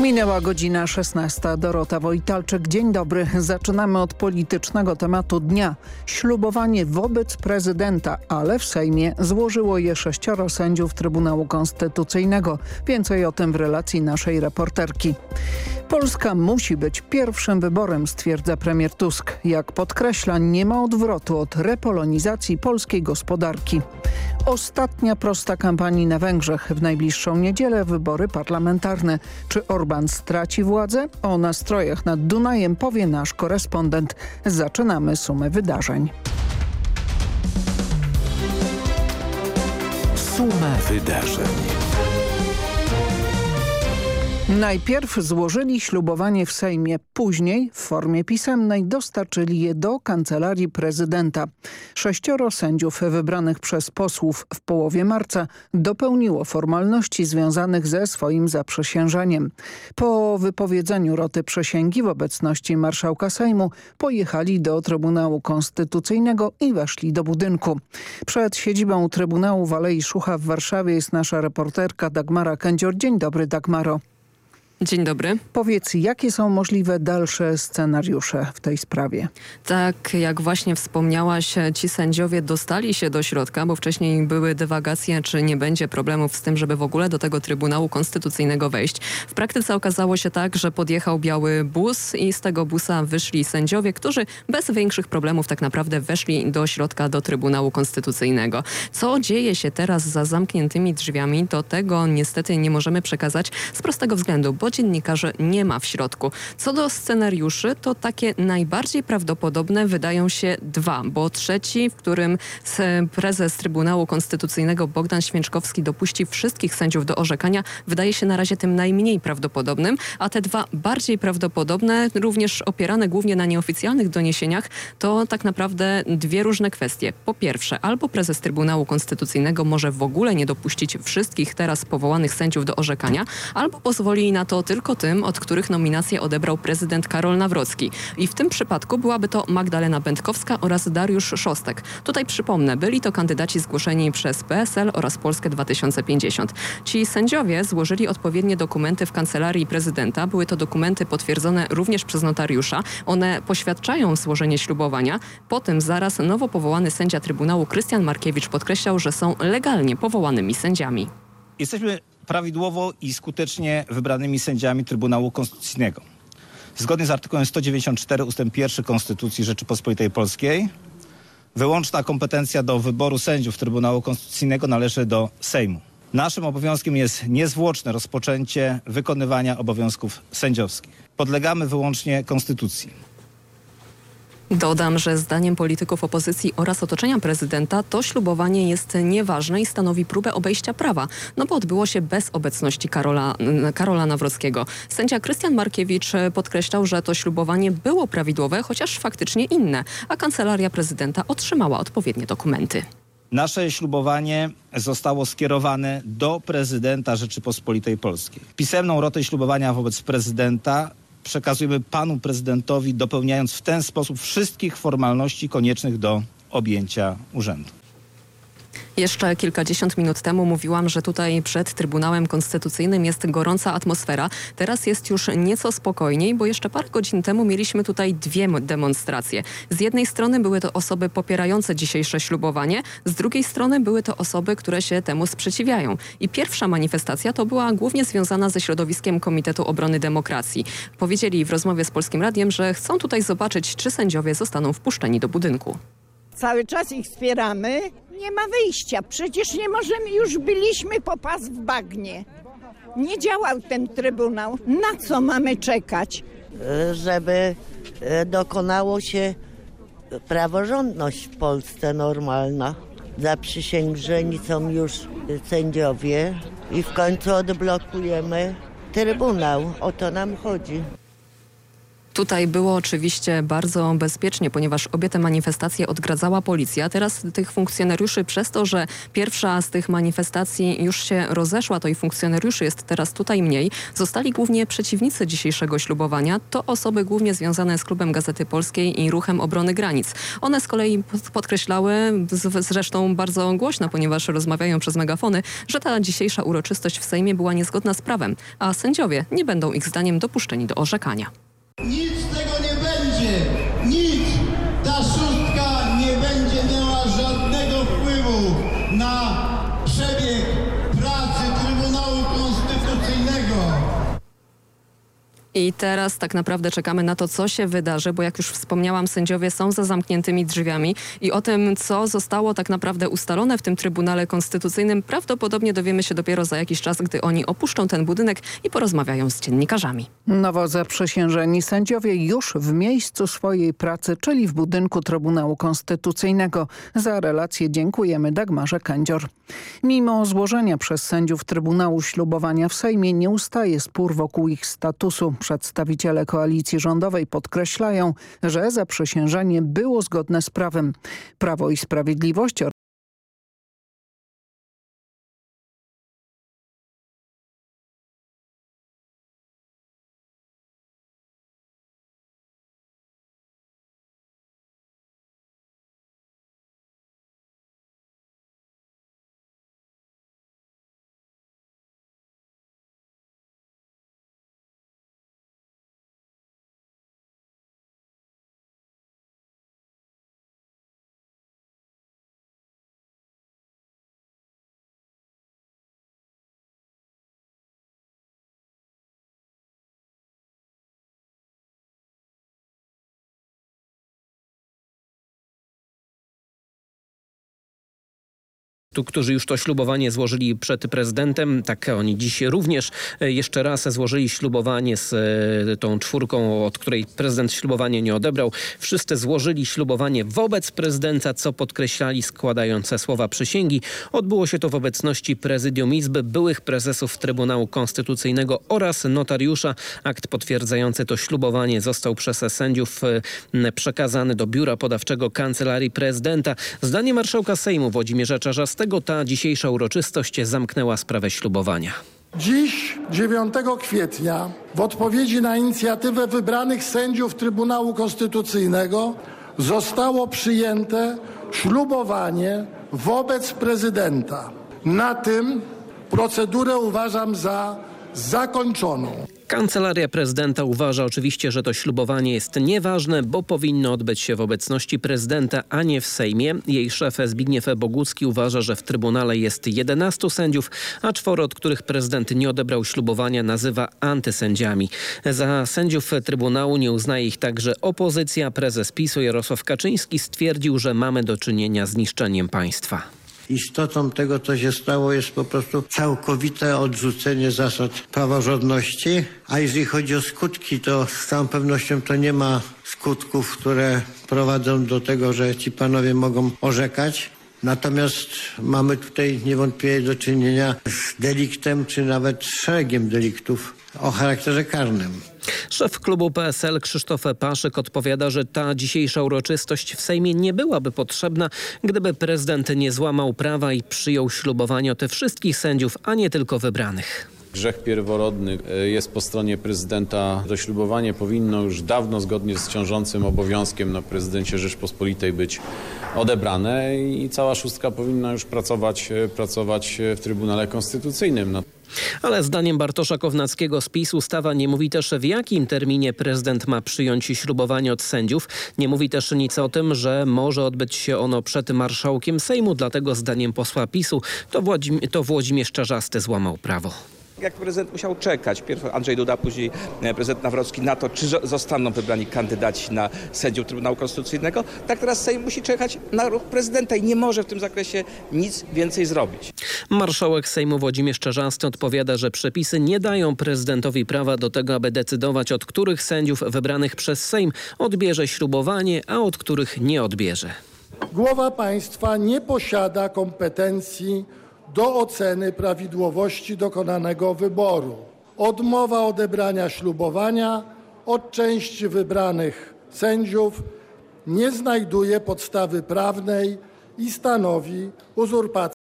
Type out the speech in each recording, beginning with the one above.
Minęła godzina 16. Dorota Wojtalczyk. Dzień dobry. Zaczynamy od politycznego tematu dnia. Ślubowanie wobec prezydenta, ale w Sejmie złożyło je sześcioro sędziów Trybunału Konstytucyjnego. Więcej o tym w relacji naszej reporterki. Polska musi być pierwszym wyborem, stwierdza premier Tusk. Jak podkreśla, nie ma odwrotu od repolonizacji polskiej gospodarki. Ostatnia prosta kampanii na Węgrzech. W najbliższą niedzielę wybory parlamentarne. Czy Orban straci władzę? O nastrojach nad Dunajem powie nasz korespondent. Zaczynamy sumę wydarzeń. Suma wydarzeń. Najpierw złożyli ślubowanie w Sejmie, później w formie pisemnej dostarczyli je do Kancelarii Prezydenta. Sześcioro sędziów wybranych przez posłów w połowie marca dopełniło formalności związanych ze swoim zaprzysiężeniem. Po wypowiedzeniu roty przysięgi w obecności marszałka Sejmu pojechali do Trybunału Konstytucyjnego i weszli do budynku. Przed siedzibą Trybunału w Alei Szucha w Warszawie jest nasza reporterka Dagmara Kędzior. Dzień dobry Dagmaro. Dzień dobry. Powiedz, jakie są możliwe dalsze scenariusze w tej sprawie? Tak, jak właśnie wspomniałaś, ci sędziowie dostali się do środka, bo wcześniej były dywagacje, czy nie będzie problemów z tym, żeby w ogóle do tego Trybunału Konstytucyjnego wejść. W praktyce okazało się tak, że podjechał biały bus i z tego busa wyszli sędziowie, którzy bez większych problemów tak naprawdę weszli do środka do Trybunału Konstytucyjnego. Co dzieje się teraz za zamkniętymi drzwiami, to tego niestety nie możemy przekazać z prostego względu, bo dziennikarzy nie ma w środku. Co do scenariuszy, to takie najbardziej prawdopodobne wydają się dwa, bo trzeci, w którym prezes Trybunału Konstytucyjnego Bogdan Święczkowski dopuści wszystkich sędziów do orzekania, wydaje się na razie tym najmniej prawdopodobnym, a te dwa bardziej prawdopodobne, również opierane głównie na nieoficjalnych doniesieniach, to tak naprawdę dwie różne kwestie. Po pierwsze, albo prezes Trybunału Konstytucyjnego może w ogóle nie dopuścić wszystkich teraz powołanych sędziów do orzekania, albo pozwoli na to tylko tym, od których nominację odebrał prezydent Karol Nawrocki. I w tym przypadku byłaby to Magdalena Będkowska oraz Dariusz Szostek. Tutaj przypomnę, byli to kandydaci zgłoszeni przez PSL oraz Polskę 2050. Ci sędziowie złożyli odpowiednie dokumenty w kancelarii prezydenta. Były to dokumenty potwierdzone również przez notariusza. One poświadczają złożenie ślubowania. Potem zaraz nowo powołany sędzia Trybunału Krystian Markiewicz podkreślał, że są legalnie powołanymi sędziami. Jesteśmy prawidłowo i skutecznie wybranymi sędziami Trybunału Konstytucyjnego. Zgodnie z artykułem 194 ust. 1 Konstytucji Rzeczypospolitej Polskiej wyłączna kompetencja do wyboru sędziów Trybunału Konstytucyjnego należy do Sejmu. Naszym obowiązkiem jest niezwłoczne rozpoczęcie wykonywania obowiązków sędziowskich. Podlegamy wyłącznie Konstytucji. Dodam, że zdaniem polityków opozycji oraz otoczenia prezydenta to ślubowanie jest nieważne i stanowi próbę obejścia prawa, no bo odbyło się bez obecności Karola, Karola Nawrockiego. Sędzia Krystian Markiewicz podkreślał, że to ślubowanie było prawidłowe, chociaż faktycznie inne, a kancelaria prezydenta otrzymała odpowiednie dokumenty. Nasze ślubowanie zostało skierowane do prezydenta Rzeczypospolitej Polskiej. Pisemną rotę ślubowania wobec prezydenta przekazujemy panu prezydentowi, dopełniając w ten sposób wszystkich formalności koniecznych do objęcia urzędu. Jeszcze kilkadziesiąt minut temu mówiłam, że tutaj przed Trybunałem Konstytucyjnym jest gorąca atmosfera. Teraz jest już nieco spokojniej, bo jeszcze parę godzin temu mieliśmy tutaj dwie demonstracje. Z jednej strony były to osoby popierające dzisiejsze ślubowanie, z drugiej strony były to osoby, które się temu sprzeciwiają. I pierwsza manifestacja to była głównie związana ze środowiskiem Komitetu Obrony Demokracji. Powiedzieli w rozmowie z Polskim Radiem, że chcą tutaj zobaczyć, czy sędziowie zostaną wpuszczeni do budynku. Cały czas ich wspieramy. Nie ma wyjścia. Przecież nie możemy, już byliśmy po pas w bagnie. Nie działał ten trybunał. Na co mamy czekać? Żeby e, dokonało się praworządność w Polsce normalna. Zaprzysiężeni są już sędziowie i w końcu odblokujemy trybunał. O to nam chodzi. Tutaj było oczywiście bardzo bezpiecznie, ponieważ obie te manifestacje odgradzała policja. Teraz tych funkcjonariuszy przez to, że pierwsza z tych manifestacji już się rozeszła, to i funkcjonariuszy jest teraz tutaj mniej. Zostali głównie przeciwnicy dzisiejszego ślubowania. To osoby głównie związane z Klubem Gazety Polskiej i Ruchem Obrony Granic. One z kolei podkreślały, zresztą bardzo głośno, ponieważ rozmawiają przez megafony, że ta dzisiejsza uroczystość w Sejmie była niezgodna z prawem, a sędziowie nie będą ich zdaniem dopuszczeni do orzekania. Nic z tego nie będzie. I teraz tak naprawdę czekamy na to, co się wydarzy, bo jak już wspomniałam, sędziowie są za zamkniętymi drzwiami i o tym, co zostało tak naprawdę ustalone w tym Trybunale Konstytucyjnym, prawdopodobnie dowiemy się dopiero za jakiś czas, gdy oni opuszczą ten budynek i porozmawiają z dziennikarzami. Nowo zaprzysiężeni sędziowie już w miejscu swojej pracy, czyli w budynku Trybunału Konstytucyjnego. Za relację dziękujemy Dagmarze Kędzior. Mimo złożenia przez sędziów Trybunału ślubowania w Sejmie nie ustaje spór wokół ich statusu. Przedstawiciele koalicji rządowej podkreślają, że zaprzysiężenie było zgodne z prawem. Prawo i Sprawiedliwość którzy już to ślubowanie złożyli przed prezydentem, tak oni dziś również e, jeszcze raz złożyli ślubowanie z e, tą czwórką, od której prezydent ślubowanie nie odebrał. Wszyscy złożyli ślubowanie wobec prezydenta, co podkreślali składające słowa przysięgi. Odbyło się to w obecności prezydium Izby, byłych prezesów Trybunału Konstytucyjnego oraz notariusza. Akt potwierdzający to ślubowanie został przez sędziów e, przekazany do biura podawczego Kancelarii Prezydenta. Zdanie marszałka Sejmu Włodzimierza Czarzastego Dlatego ta dzisiejsza uroczystość zamknęła sprawę ślubowania. Dziś, 9 kwietnia, w odpowiedzi na inicjatywę wybranych sędziów Trybunału Konstytucyjnego zostało przyjęte ślubowanie wobec prezydenta. Na tym procedurę uważam za zakończoną. Kancelaria prezydenta uważa oczywiście, że to ślubowanie jest nieważne, bo powinno odbyć się w obecności prezydenta, a nie w Sejmie. Jej szef Zbigniew Bogucki uważa, że w Trybunale jest 11 sędziów, a czworo, od których prezydent nie odebrał ślubowania, nazywa antysędziami. Za sędziów Trybunału nie uznaje ich także opozycja. Prezes PiSu Jarosław Kaczyński stwierdził, że mamy do czynienia z niszczeniem państwa. Istotą tego, co się stało, jest po prostu całkowite odrzucenie zasad praworządności. A jeżeli chodzi o skutki, to z całą pewnością to nie ma skutków, które prowadzą do tego, że ci panowie mogą orzekać. Natomiast mamy tutaj niewątpliwie do czynienia z deliktem, czy nawet szeregiem deliktów o charakterze karnym. Szef klubu PSL Krzysztof Paszyk odpowiada, że ta dzisiejsza uroczystość w Sejmie nie byłaby potrzebna, gdyby prezydent nie złamał prawa i przyjął ślubowanie tych wszystkich sędziów, a nie tylko wybranych. Grzech pierworodny e, jest po stronie prezydenta. To ślubowanie powinno już dawno zgodnie z ciążącym obowiązkiem na prezydencie Rzeczpospolitej być odebrane i cała szóstka powinna już pracować, e, pracować w Trybunale Konstytucyjnym. No. Ale zdaniem Bartosza Kownackiego z PiS ustawa nie mówi też w jakim terminie prezydent ma przyjąć ślubowanie od sędziów. Nie mówi też nic o tym, że może odbyć się ono przed marszałkiem Sejmu, dlatego zdaniem posła PiSu to, Włodzim to Włodzimierz Czarzasty złamał prawo jak prezydent musiał czekać, pierw Andrzej Duda, później e, prezydent Nawrocki na to, czy zostaną wybrani kandydaci na sędziów Trybunału Konstytucyjnego, tak teraz Sejm musi czekać na ruch prezydenta i nie może w tym zakresie nic więcej zrobić. Marszałek Sejmu Włodzimierz Czarzasty odpowiada, że przepisy nie dają prezydentowi prawa do tego, aby decydować, od których sędziów wybranych przez Sejm odbierze ślubowanie, a od których nie odbierze. Głowa państwa nie posiada kompetencji do oceny prawidłowości dokonanego wyboru. Odmowa odebrania ślubowania od części wybranych sędziów nie znajduje podstawy prawnej i stanowi uzurpację.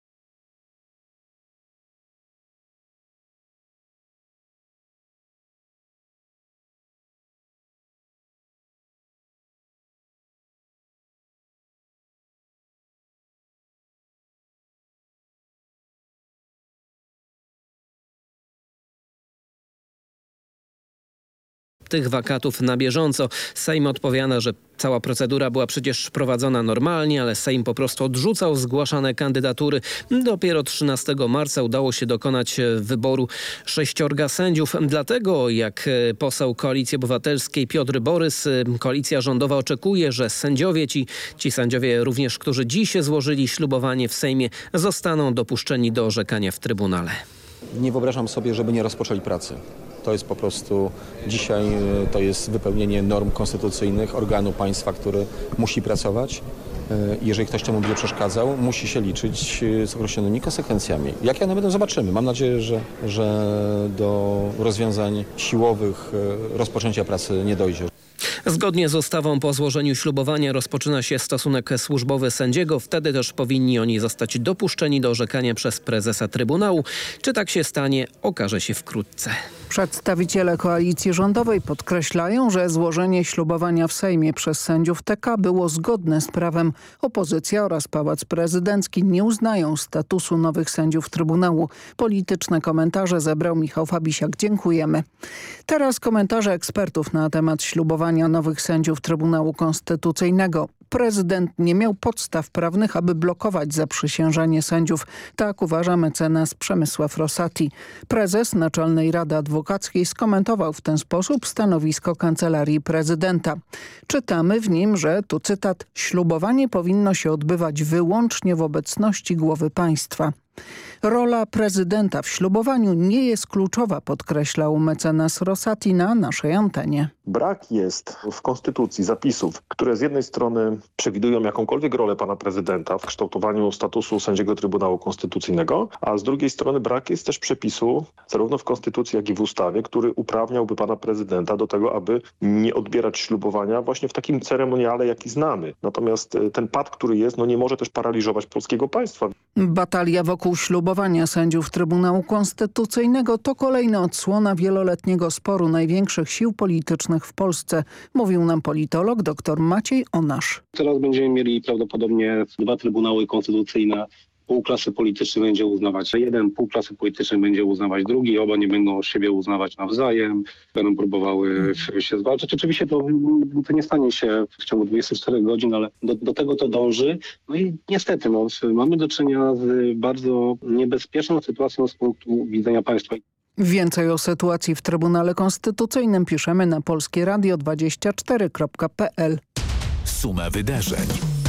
Tych wakatów na bieżąco. Sejm odpowiada, że cała procedura była przecież prowadzona normalnie, ale Sejm po prostu odrzucał zgłaszane kandydatury. Dopiero 13 marca udało się dokonać wyboru sześciorga sędziów. Dlatego, jak poseł Koalicji Obywatelskiej Piotr Borys, koalicja rządowa oczekuje, że sędziowie, ci, ci sędziowie również, którzy dziś złożyli ślubowanie w Sejmie, zostaną dopuszczeni do orzekania w Trybunale. Nie wyobrażam sobie, żeby nie rozpoczęli pracy. To jest po prostu dzisiaj to jest wypełnienie norm konstytucyjnych organu państwa, który musi pracować. Jeżeli ktoś temu będzie przeszkadzał, musi się liczyć z określonymi konsekwencjami. Jakie one będą, zobaczymy. Mam nadzieję, że, że do rozwiązań siłowych rozpoczęcia pracy nie dojdzie. Zgodnie z ustawą po złożeniu ślubowania rozpoczyna się stosunek służbowy sędziego. Wtedy też powinni oni zostać dopuszczeni do orzekania przez prezesa Trybunału. Czy tak się stanie, okaże się wkrótce. Przedstawiciele koalicji rządowej podkreślają, że złożenie ślubowania w Sejmie przez sędziów TK było zgodne z prawem. Opozycja oraz Pałac Prezydencki nie uznają statusu nowych sędziów Trybunału. Polityczne komentarze zebrał Michał Fabisiak. Dziękujemy. Teraz komentarze ekspertów na temat ślubowania nowych sędziów Trybunału Konstytucyjnego. Prezydent nie miał podstaw prawnych, aby blokować zaprzysiężenie sędziów. Tak uważa mecenas Przemysław Rosati. Prezes Naczelnej Rady Adwokackiej skomentował w ten sposób stanowisko Kancelarii Prezydenta. Czytamy w nim, że, tu cytat, ślubowanie powinno się odbywać wyłącznie w obecności głowy państwa. Rola prezydenta w ślubowaniu nie jest kluczowa, podkreślał mecenas Rosati na naszej antenie. Brak jest w konstytucji zapisów, które z jednej strony przewidują jakąkolwiek rolę pana prezydenta w kształtowaniu statusu sędziego Trybunału Konstytucyjnego, a z drugiej strony brak jest też przepisu zarówno w konstytucji, jak i w ustawie, który uprawniałby pana prezydenta do tego, aby nie odbierać ślubowania właśnie w takim ceremoniale, jaki znamy. Natomiast ten pad, który jest, no nie może też paraliżować polskiego państwa. Batalia wokół ślubowania sędziów Trybunału Konstytucyjnego to kolejna odsłona wieloletniego sporu największych sił politycznych w Polsce, mówił nam politolog dr Maciej Onasz. Teraz będziemy mieli prawdopodobnie dwa trybunały konstytucyjne pół klasy politycznej będzie uznawać jeden, pół klasy politycznej będzie uznawać drugi, oba nie będą siebie uznawać nawzajem, będą próbowały się zwalczać. Oczywiście to, to nie stanie się w ciągu 24 godzin, ale do, do tego to dąży. No i niestety no, mamy do czynienia z bardzo niebezpieczną sytuacją z punktu widzenia państwa. Więcej o sytuacji w Trybunale Konstytucyjnym piszemy na polskieradio24.pl. Suma wydarzeń.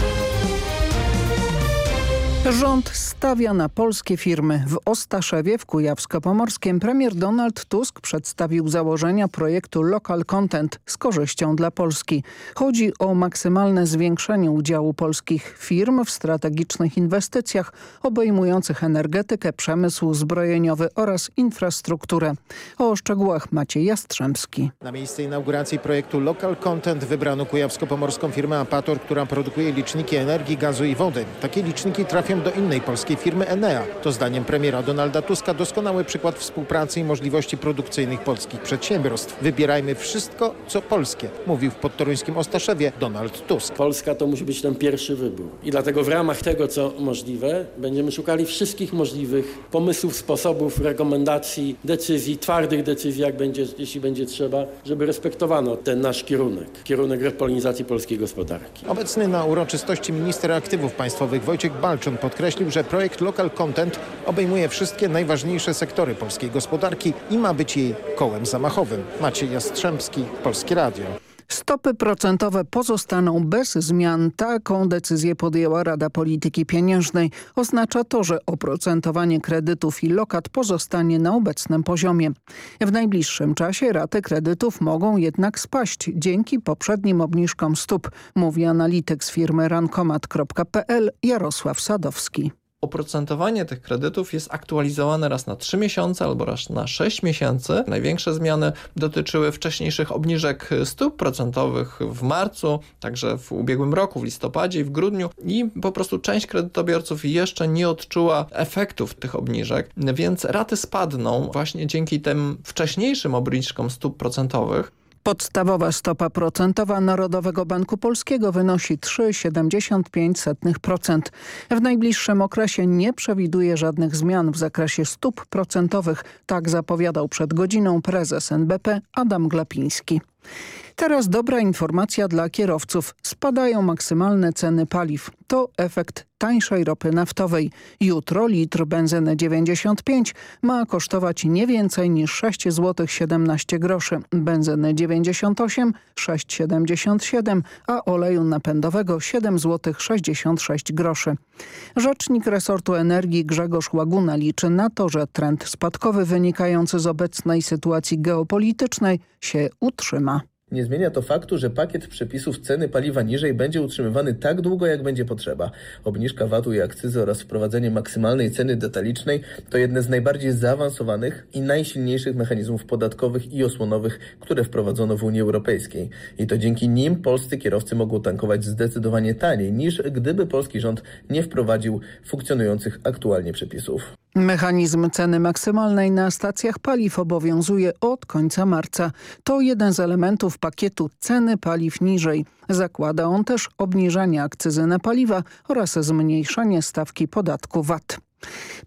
Rząd stawia na polskie firmy. W Ostaszewie w Kujawsko-Pomorskiem premier Donald Tusk przedstawił założenia projektu Local Content z korzyścią dla Polski. Chodzi o maksymalne zwiększenie udziału polskich firm w strategicznych inwestycjach obejmujących energetykę, przemysł zbrojeniowy oraz infrastrukturę. O szczegółach Maciej Jastrzębski. Na miejsce inauguracji projektu Local Content wybrano kujawsko-pomorską firmę Apator, która produkuje liczniki energii, gazu i wody. Takie liczniki trafią do innej polskiej firmy Enea. To zdaniem premiera Donalda Tuska doskonały przykład współpracy i możliwości produkcyjnych polskich przedsiębiorstw. Wybierajmy wszystko, co polskie, mówił w podtoruńskim Ostaszewie Donald Tusk. Polska to musi być ten pierwszy wybór. I dlatego w ramach tego, co możliwe, będziemy szukali wszystkich możliwych pomysłów, sposobów, rekomendacji, decyzji, twardych decyzji, jak będzie, jeśli będzie trzeba, żeby respektowano ten nasz kierunek, kierunek repolonizacji polskiej gospodarki. Obecny na uroczystości minister aktywów państwowych Wojciech Balczon podkreślił, że projekt Local Content obejmuje wszystkie najważniejsze sektory polskiej gospodarki i ma być jej kołem zamachowym. Maciej Jastrzębski, Polskie Radio. Stopy procentowe pozostaną bez zmian. Taką decyzję podjęła Rada Polityki Pieniężnej. Oznacza to, że oprocentowanie kredytów i lokat pozostanie na obecnym poziomie. W najbliższym czasie raty kredytów mogą jednak spaść dzięki poprzednim obniżkom stóp, mówi analityk z firmy rankomat.pl Jarosław Sadowski. Oprocentowanie tych kredytów jest aktualizowane raz na 3 miesiące albo raz na 6 miesięcy. Największe zmiany dotyczyły wcześniejszych obniżek stóp procentowych w marcu, także w ubiegłym roku, w listopadzie i w grudniu i po prostu część kredytobiorców jeszcze nie odczuła efektów tych obniżek, więc raty spadną właśnie dzięki tym wcześniejszym obniżkom stóp procentowych. Podstawowa stopa procentowa Narodowego Banku Polskiego wynosi 3,75%. W najbliższym okresie nie przewiduje żadnych zmian w zakresie stóp procentowych, tak zapowiadał przed godziną prezes NBP Adam Glapiński. Teraz dobra informacja dla kierowców. Spadają maksymalne ceny paliw. To efekt tańszej ropy naftowej. Jutro litr benzyny 95 ma kosztować nie więcej niż 6 zł 17 groszy. Benzyny 98 6,77, a oleju napędowego 7 zł 66 groszy. Rzecznik resortu energii Grzegorz Łaguna liczy na to, że trend spadkowy wynikający z obecnej sytuacji geopolitycznej się utrzyma. Nie zmienia to faktu, że pakiet przepisów ceny paliwa niżej będzie utrzymywany tak długo, jak będzie potrzeba. Obniżka VAT-u i akcyzy oraz wprowadzenie maksymalnej ceny detalicznej to jedne z najbardziej zaawansowanych i najsilniejszych mechanizmów podatkowych i osłonowych, które wprowadzono w Unii Europejskiej. I to dzięki nim polscy kierowcy mogą tankować zdecydowanie taniej niż gdyby polski rząd nie wprowadził funkcjonujących aktualnie przepisów. Mechanizm ceny maksymalnej na stacjach paliw obowiązuje od końca marca. To jeden z elementów pakietu ceny paliw niżej. Zakłada on też obniżenie akcyzy na paliwa oraz zmniejszenie stawki podatku VAT.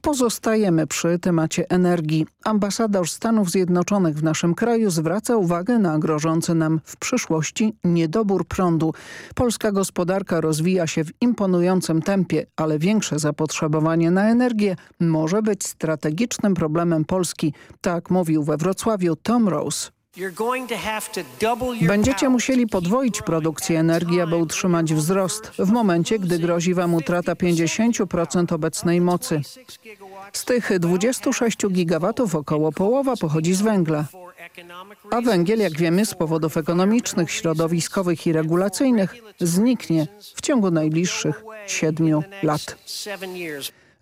Pozostajemy przy temacie energii. Ambasador Stanów Zjednoczonych w naszym kraju zwraca uwagę na grożący nam w przyszłości niedobór prądu. Polska gospodarka rozwija się w imponującym tempie, ale większe zapotrzebowanie na energię może być strategicznym problemem Polski. Tak mówił we Wrocławiu Tom Rose. Będziecie musieli podwoić produkcję energii, aby utrzymać wzrost w momencie, gdy grozi wam utrata 50% obecnej mocy. Z tych 26 gigawatów około połowa pochodzi z węgla. A węgiel, jak wiemy, z powodów ekonomicznych, środowiskowych i regulacyjnych zniknie w ciągu najbliższych siedmiu lat.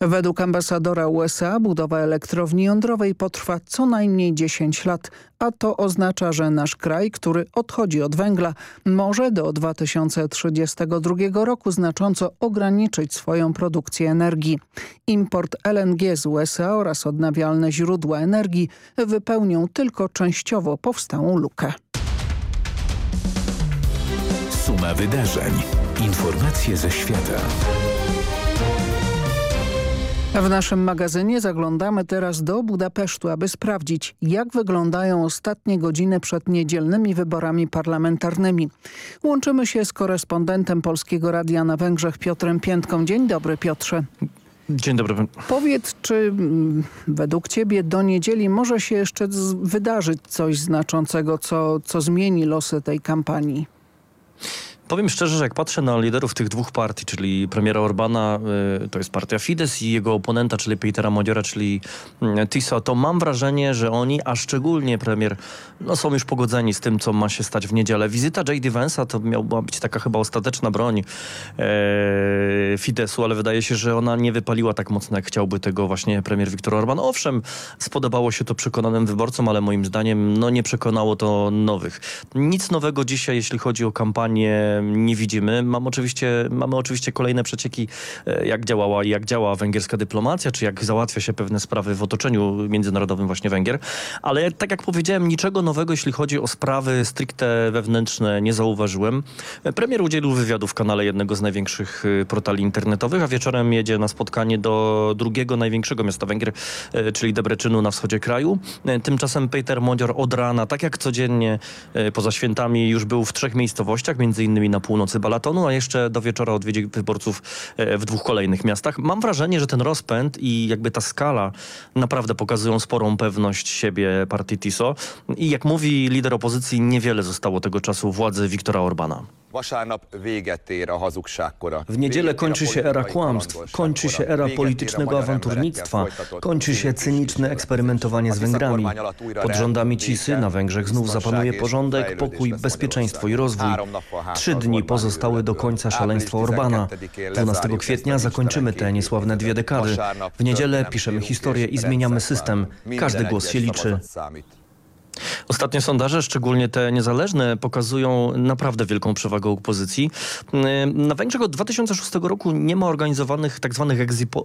Według ambasadora USA budowa elektrowni jądrowej potrwa co najmniej 10 lat, a to oznacza, że nasz kraj, który odchodzi od węgla, może do 2032 roku znacząco ograniczyć swoją produkcję energii. Import LNG z USA oraz odnawialne źródła energii wypełnią tylko częściowo powstałą lukę. Suma wydarzeń. Informacje ze świata. W naszym magazynie zaglądamy teraz do Budapesztu, aby sprawdzić, jak wyglądają ostatnie godziny przed niedzielnymi wyborami parlamentarnymi. Łączymy się z korespondentem Polskiego Radia na Węgrzech Piotrem Piętką. Dzień dobry Piotrze. Dzień dobry. Powiedz, czy mm, według ciebie do niedzieli może się jeszcze wydarzyć coś znaczącego, co, co zmieni losy tej kampanii? Powiem szczerze, że jak patrzę na liderów tych dwóch partii, czyli premiera Orbana, y, to jest partia Fidesz i jego oponenta, czyli Petera Modiora, czyli y, TISA, to mam wrażenie, że oni, a szczególnie premier, no są już pogodzeni z tym, co ma się stać w niedzielę. Wizyta J.D. Vance'a to miała być taka chyba ostateczna broń e, Fideszu, ale wydaje się, że ona nie wypaliła tak mocno, jak chciałby tego właśnie premier Viktor Orban. Owszem, spodobało się to przekonanym wyborcom, ale moim zdaniem no nie przekonało to nowych. Nic nowego dzisiaj, jeśli chodzi o kampanię nie widzimy. Mam oczywiście, mamy oczywiście kolejne przecieki, e, jak działała i jak działa węgierska dyplomacja, czy jak załatwia się pewne sprawy w otoczeniu międzynarodowym właśnie Węgier. Ale tak jak powiedziałem, niczego nowego, jeśli chodzi o sprawy stricte wewnętrzne, nie zauważyłem. Premier udzielił wywiadu w kanale jednego z największych e, portali internetowych, a wieczorem jedzie na spotkanie do drugiego największego miasta Węgier, e, czyli Debreczynu na wschodzie kraju. Tymczasem Peter Modior od rana, tak jak codziennie poza świętami, już był w trzech miejscowościach, między innymi na północy Balatonu, a jeszcze do wieczora odwiedzi wyborców e, w dwóch kolejnych miastach. Mam wrażenie, że ten rozpęd i jakby ta skala naprawdę pokazują sporą pewność siebie partii TISO. I jak mówi lider opozycji, niewiele zostało tego czasu władzy Viktora Orbana. W niedzielę kończy się era kłamstw, kończy się era politycznego awanturnictwa, kończy się cyniczne eksperymentowanie z Węgrami. Pod rządami Cisy na Węgrzech znów zapanuje porządek, pokój, bezpieczeństwo i rozwój. Trzy dni pozostały do końca szaleństwa Orbana. 12 kwietnia zakończymy te niesławne dwie dekady. W niedzielę piszemy historię i zmieniamy system. Każdy głos się liczy. Ostatnie sondaże, szczególnie te niezależne, pokazują naprawdę wielką przewagę opozycji. Na Węgrzech od 2006 roku nie ma organizowanych. Tak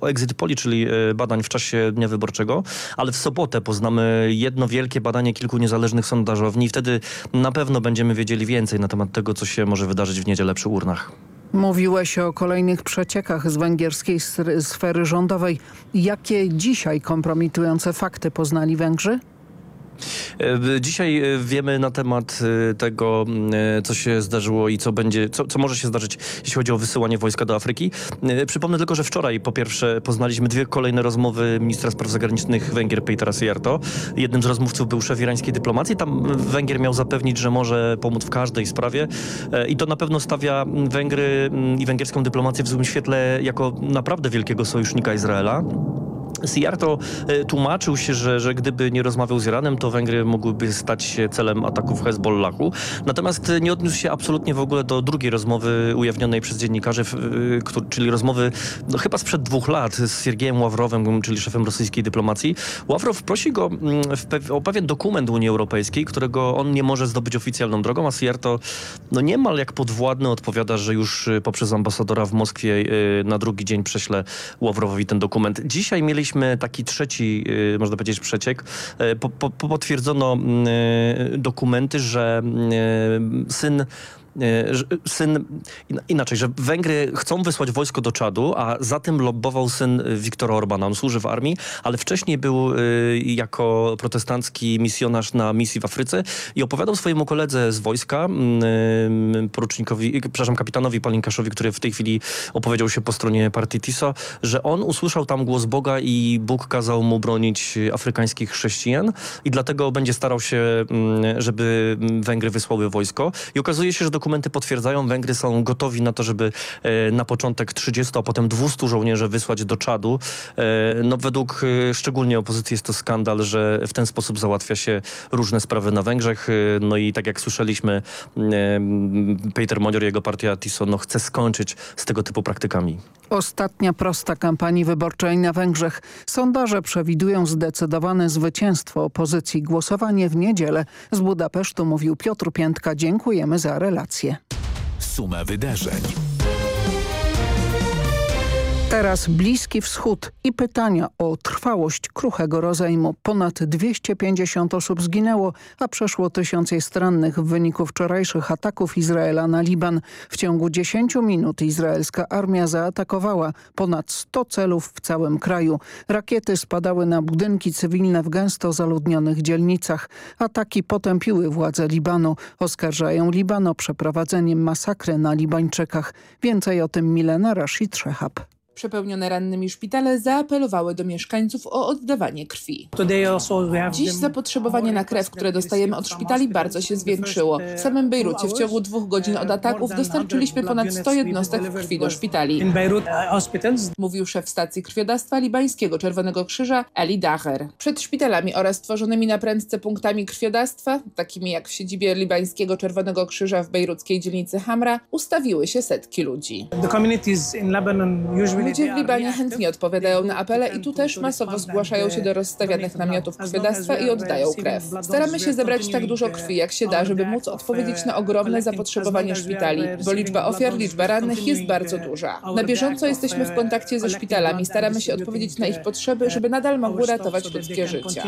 exit poli, czyli e, badań w czasie dnia wyborczego, ale w sobotę poznamy jedno wielkie badanie kilku niezależnych sondażowni i wtedy na pewno będziemy wiedzieli więcej na temat tego, co się może wydarzyć w niedzielę przy urnach. Mówiłeś o kolejnych przeciekach z węgierskiej sfery rządowej. Jakie dzisiaj kompromitujące fakty poznali Węgrzy? E, dzisiaj e, wiemy na temat e, tego, co się zdarzyło i co będzie, co, co może się zdarzyć, jeśli chodzi o wysyłanie wojska do Afryki. Przypomnę tylko, że wczoraj po pierwsze poznaliśmy dwie kolejne rozmowy ministra spraw zagranicznych Węgier Peter Sijarto. Jednym z rozmówców był szef irańskiej dyplomacji. Tam Węgier miał zapewnić, że może pomóc w każdej sprawie i to na pewno stawia Węgry i węgierską dyplomację w złym świetle jako naprawdę wielkiego sojusznika Izraela. Sijarto e, tłumaczył się, że, że gdyby nie rozmawiał z Iranem, to Węgry mogłyby stać się celem ataków Hezbollahu. Natomiast nie odniósł się absolutnie w ogóle do drugiej rozmowy ujawnionej przez dziennikarzy, e, czyli rozmowy no, chyba sprzed dwóch lat z Siergiejem Ławrowem, czyli szefem rosyjskiej dyplomacji. Ławrow prosi go mm, o pewien dokument Unii Europejskiej, którego on nie może zdobyć oficjalną drogą, a Sijarto no niemal jak podwładny odpowiada, że już e, poprzez ambasadora w Moskwie na drugi dzień prześle Ławrowowi ten dokument. Dzisiaj mieliśmy mieliśmy taki trzeci, y, można powiedzieć, przeciek. Y, po, po, potwierdzono y, dokumenty, że syn syn, inaczej, że Węgry chcą wysłać wojsko do Czadu, a za tym lobbował syn Wiktora Orbana. On służy w armii, ale wcześniej był e, jako protestancki misjonarz na misji w Afryce i opowiadał swojemu koledze z wojska, e, porucznikowi, przepraszam, kapitanowi Palinkaszowi, który w tej chwili opowiedział się po stronie partii TISO, że on usłyszał tam głos Boga i Bóg kazał mu bronić afrykańskich chrześcijan i dlatego będzie starał się, żeby Węgry wysłały wojsko. I okazuje się, że do dokumenty potwierdzają, Węgry są gotowi na to, żeby e, na początek 30, a potem 200 żołnierzy wysłać do Czadu. E, no według e, szczególnie opozycji jest to skandal, że w ten sposób załatwia się różne sprawy na Węgrzech. No i tak jak słyszeliśmy, Peter Modior, jego partia TISO, no chce skończyć z tego typu praktykami. Ostatnia prosta kampanii wyborczej na Węgrzech. Sondaże przewidują zdecydowane zwycięstwo opozycji. Głosowanie w niedzielę. Z Budapesztu mówił Piotr Piętka. Dziękujemy za relację. Suma wydarzeń. Teraz Bliski Wschód i pytania o trwałość kruchego rozejmu. Ponad 250 osób zginęło, a przeszło tysiąc jest rannych w wyniku wczorajszych ataków Izraela na Liban. W ciągu 10 minut izraelska armia zaatakowała ponad 100 celów w całym kraju. Rakiety spadały na budynki cywilne w gęsto zaludnionych dzielnicach. Ataki potępiły władze Libanu. Oskarżają Liban o przeprowadzenie masakry na Libańczykach. Więcej o tym Milena Rashid. Przepełnione rannymi szpitale zaapelowały do mieszkańców o oddawanie krwi. Dziś zapotrzebowanie na krew, które dostajemy od szpitali bardzo się zwiększyło. W samym Bejrucie w ciągu dwóch godzin od ataków dostarczyliśmy ponad 100 jednostek krwi do szpitali. Mówił szef stacji krwiodawstwa libańskiego Czerwonego Krzyża Ali Daher. Przed szpitalami oraz tworzonymi na prędce punktami krwiodawstwa, takimi jak w siedzibie libańskiego Czerwonego Krzyża w bejruckiej dzielnicy Hamra, ustawiły się setki ludzi. Ludzie w Libanie chętnie odpowiadają na apele i tu też masowo zgłaszają się do rozstawianych namiotów krwiodawstwa i oddają krew. Staramy się zebrać tak dużo krwi, jak się da, żeby móc odpowiedzieć na ogromne zapotrzebowanie szpitali, bo liczba ofiar, liczba rannych jest bardzo duża. Na bieżąco jesteśmy w kontakcie ze szpitalami, staramy się odpowiedzieć na ich potrzeby, żeby nadal mogły ratować ludzkie życia.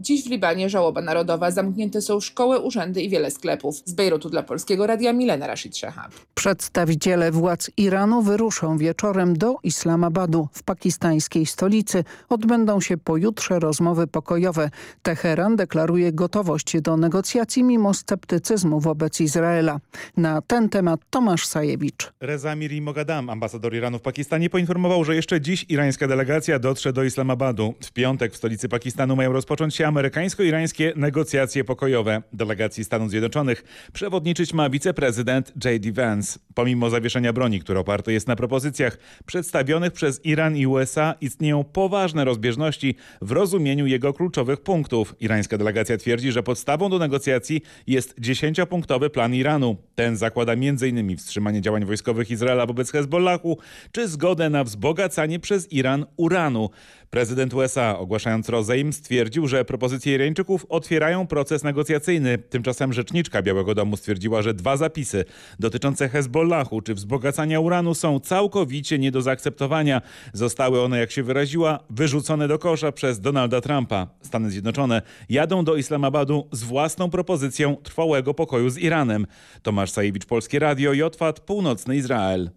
Dziś w Libanie żałoba narodowa. Zamknięte są szkoły, urzędy i wiele sklepów. Z Bejrutu dla Polskiego Radia Milena Rashid Shahab. Przedstawiciele władz Iranu wyruszą wieczorem do Islamabadu. W pakistańskiej stolicy odbędą się pojutrze rozmowy pokojowe. Teheran deklaruje gotowość do negocjacji mimo sceptycyzmu wobec Izraela. Na ten temat Tomasz Sajewicz. Reza Miri Mogadam, ambasador Iranu w Pakistanie, poinformował, że jeszcze dziś irańska delegacja dotrze do Islamabadu. W piątek w stolicy Pakistanu mają rozpocząć się amerykańsko-irańskie negocjacje pokojowe. Delegacji Stanów Zjednoczonych przewodniczyć ma wiceprezydent J.D. Vance. Pomimo zawieszenia broni, które oparte jest na propozycjach przedstawionych przez Iran i USA, istnieją poważne rozbieżności w rozumieniu jego kluczowych punktów. Irańska delegacja twierdzi, że podstawą do negocjacji jest dziesięciopunktowy plan Iranu. Ten zakłada m.in. wstrzymanie działań wojskowych Izraela wobec Hezbollahu, czy zgodę na wzbogacanie przez Iran uranu. Prezydent USA, ogłaszając rozejm, stwierdził, że propozycje Irańczyków otwierają proces negocjacyjny. Tymczasem rzeczniczka Białego Domu stwierdziła, że dwa zapisy dotyczące Hezbollahu czy wzbogacania uranu są całkowicie nie do zaakceptowania. Zostały one, jak się wyraziła, wyrzucone do kosza przez Donalda Trumpa. Stany Zjednoczone jadą do Islamabadu z własną propozycją trwałego pokoju z Iranem. Tomasz Sajewicz, Polskie Radio, Jotwat, Północny Izrael.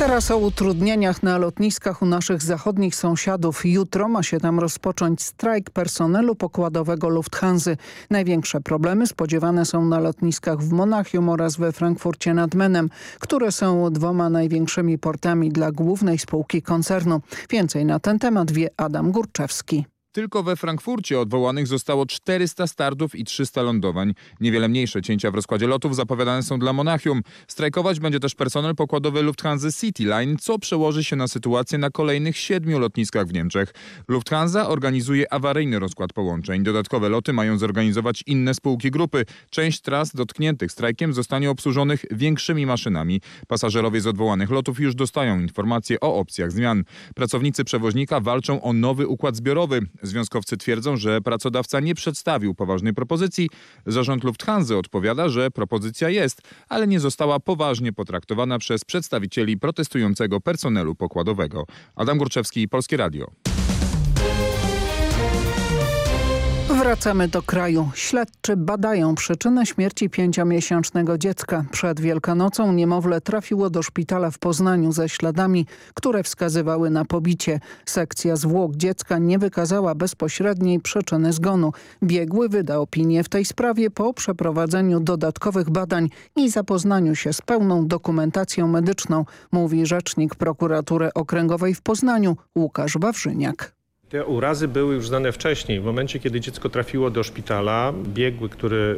Teraz o utrudnieniach na lotniskach u naszych zachodnich sąsiadów. Jutro ma się tam rozpocząć strajk personelu pokładowego Lufthansa. Największe problemy spodziewane są na lotniskach w Monachium oraz we Frankfurcie nad Menem, które są dwoma największymi portami dla głównej spółki koncernu. Więcej na ten temat wie Adam Górczewski. Tylko we Frankfurcie odwołanych zostało 400 startów i 300 lądowań. Niewiele mniejsze cięcia w rozkładzie lotów zapowiadane są dla Monachium. Strajkować będzie też personel pokładowy Lufthansa City Line, co przełoży się na sytuację na kolejnych siedmiu lotniskach w Niemczech. Lufthansa organizuje awaryjny rozkład połączeń. Dodatkowe loty mają zorganizować inne spółki grupy. Część tras dotkniętych strajkiem zostanie obsłużonych większymi maszynami. Pasażerowie z odwołanych lotów już dostają informacje o opcjach zmian. Pracownicy przewoźnika walczą o nowy układ zbiorowy. Związkowcy twierdzą, że pracodawca nie przedstawił poważnej propozycji. Zarząd Lufthansa odpowiada, że propozycja jest, ale nie została poważnie potraktowana przez przedstawicieli protestującego personelu pokładowego. Adam Górczewski, Polskie Radio. Wracamy do kraju. Śledczy badają przyczynę śmierci pięciomiesięcznego dziecka. Przed Wielkanocą niemowlę trafiło do szpitala w Poznaniu ze śladami, które wskazywały na pobicie. Sekcja zwłok dziecka nie wykazała bezpośredniej przyczyny zgonu. Biegły wyda opinię w tej sprawie po przeprowadzeniu dodatkowych badań i zapoznaniu się z pełną dokumentacją medyczną, mówi rzecznik prokuratury okręgowej w Poznaniu Łukasz Wawrzyniak. Te urazy były już znane wcześniej. W momencie, kiedy dziecko trafiło do szpitala, biegły, który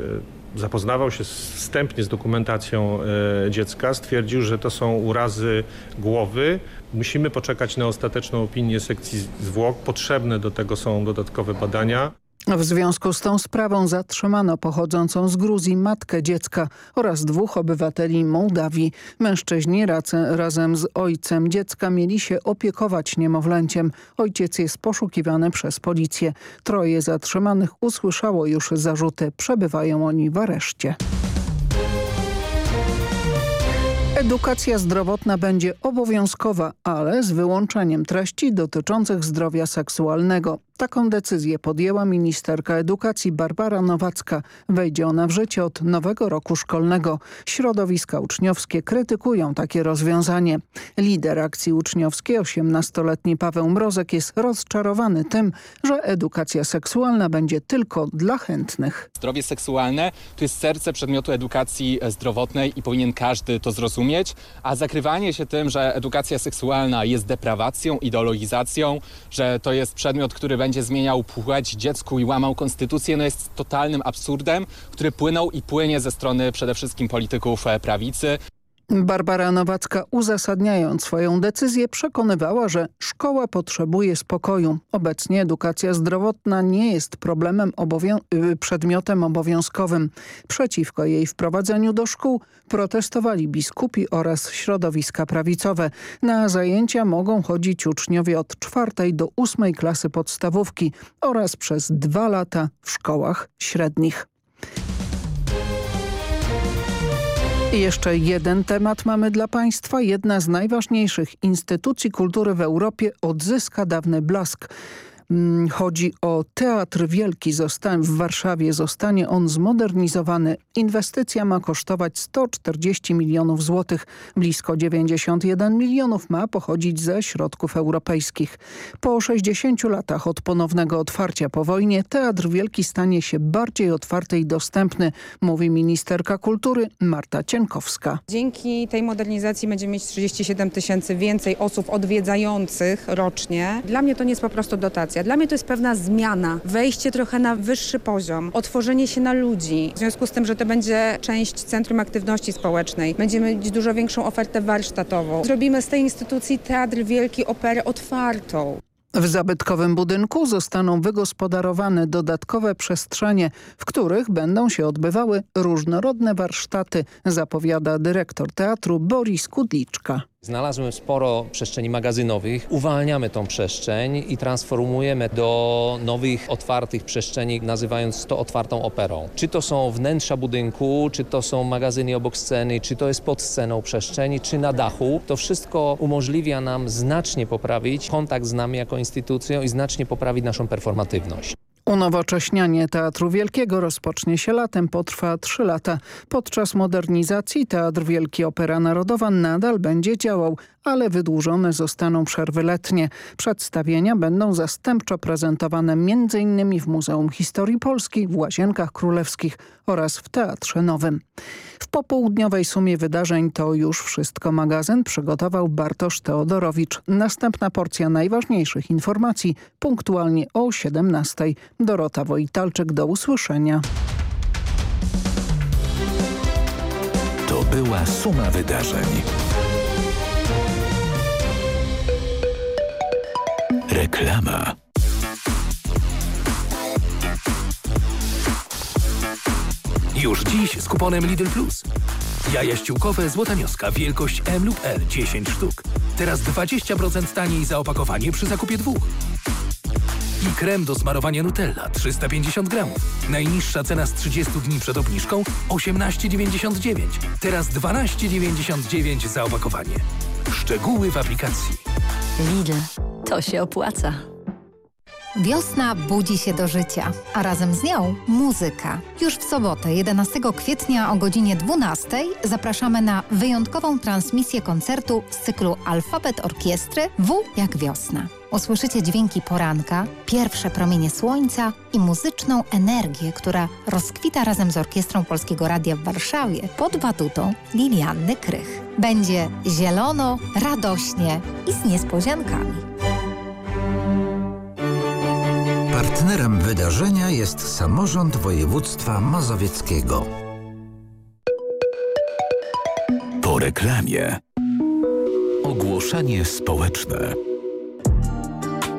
e, zapoznawał się wstępnie z dokumentacją e, dziecka, stwierdził, że to są urazy głowy. Musimy poczekać na ostateczną opinię sekcji zwłok. Potrzebne do tego są dodatkowe badania. W związku z tą sprawą zatrzymano pochodzącą z Gruzji matkę dziecka oraz dwóch obywateli Mołdawii. Mężczyźni razem z ojcem dziecka mieli się opiekować niemowlęciem. Ojciec jest poszukiwany przez policję. Troje zatrzymanych usłyszało już zarzuty. Przebywają oni w areszcie. Edukacja zdrowotna będzie obowiązkowa, ale z wyłączeniem treści dotyczących zdrowia seksualnego. Taką decyzję podjęła ministerka edukacji Barbara Nowacka. Wejdzie ona w życie od nowego roku szkolnego. Środowiska uczniowskie krytykują takie rozwiązanie. Lider akcji uczniowskiej, 18-letni Paweł Mrozek jest rozczarowany tym, że edukacja seksualna będzie tylko dla chętnych. Zdrowie seksualne to jest serce przedmiotu edukacji zdrowotnej i powinien każdy to zrozumieć, a zakrywanie się tym, że edukacja seksualna jest deprawacją, ideologizacją, że to jest przedmiot, który będzie będzie zmieniał płeć dziecku i łamał konstytucję, no jest totalnym absurdem, który płynął i płynie ze strony przede wszystkim polityków e, prawicy. Barbara Nowacka uzasadniając swoją decyzję przekonywała, że szkoła potrzebuje spokoju. Obecnie edukacja zdrowotna nie jest problemem obowią y, przedmiotem obowiązkowym. Przeciwko jej wprowadzeniu do szkół protestowali biskupi oraz środowiska prawicowe. Na zajęcia mogą chodzić uczniowie od czwartej do ósmej klasy podstawówki oraz przez dwa lata w szkołach średnich. Jeszcze jeden temat mamy dla Państwa. Jedna z najważniejszych instytucji kultury w Europie odzyska dawny blask. Mm, chodzi o Teatr Wielki w Warszawie. Zostanie on zmodernizowany. Inwestycja ma kosztować 140 milionów złotych. Blisko 91 milionów ma pochodzić ze środków europejskich. Po 60 latach od ponownego otwarcia po wojnie Teatr Wielki stanie się bardziej otwarty i dostępny, mówi ministerka kultury Marta Cienkowska. Dzięki tej modernizacji będziemy mieć 37 tysięcy więcej osób odwiedzających rocznie. Dla mnie to nie jest po prostu dotacja. Dla mnie to jest pewna zmiana, wejście trochę na wyższy poziom, otworzenie się na ludzi. W związku z tym, że to będzie część Centrum Aktywności Społecznej, będziemy mieć dużo większą ofertę warsztatową. Zrobimy z tej instytucji Teatr Wielki Operę otwartą. W zabytkowym budynku zostaną wygospodarowane dodatkowe przestrzenie, w których będą się odbywały różnorodne warsztaty, zapowiada dyrektor teatru Boris Kudliczka. Znalazłem sporo przestrzeni magazynowych. Uwalniamy tą przestrzeń i transformujemy do nowych, otwartych przestrzeni, nazywając to otwartą operą. Czy to są wnętrza budynku, czy to są magazyny obok sceny, czy to jest pod sceną przestrzeni, czy na dachu. To wszystko umożliwia nam znacznie poprawić kontakt z nami jako instytucją i znacznie poprawić naszą performatywność. Unowocześnianie Teatru Wielkiego rozpocznie się latem, potrwa trzy lata. Podczas modernizacji Teatr Wielki Opera Narodowa nadal będzie działał, ale wydłużone zostaną przerwy letnie. Przedstawienia będą zastępczo prezentowane m.in. w Muzeum Historii Polski, w Łazienkach Królewskich oraz w Teatrze Nowym. W popołudniowej sumie wydarzeń to już wszystko magazyn przygotował Bartosz Teodorowicz. Następna porcja najważniejszych informacji punktualnie o 17. Dorota Wojtalczyk, do usłyszenia. To była suma wydarzeń. Reklama. Już dziś z kuponem Lidl Plus. Jaja ściółkowe Złota Mioska, wielkość M lub L 10 sztuk. Teraz 20% taniej za opakowanie przy zakupie dwóch. I krem do smarowania Nutella 350 gramów. Najniższa cena z 30 dni przed obniżką 18,99. Teraz 12,99 za opakowanie. Szczegóły w aplikacji. Lidl. To się opłaca. Wiosna budzi się do życia, a razem z nią muzyka. Już w sobotę, 11 kwietnia o godzinie 12 zapraszamy na wyjątkową transmisję koncertu z cyklu Alfabet Orkiestry W jak wiosna. Usłyszycie dźwięki poranka, pierwsze promienie słońca i muzyczną energię, która rozkwita razem z Orkiestrą Polskiego Radia w Warszawie pod batutą Lilianny Krych. Będzie zielono, radośnie i z niespodziankami. Partnerem wydarzenia jest samorząd województwa mazowieckiego. Po reklamie. Ogłoszenie społeczne.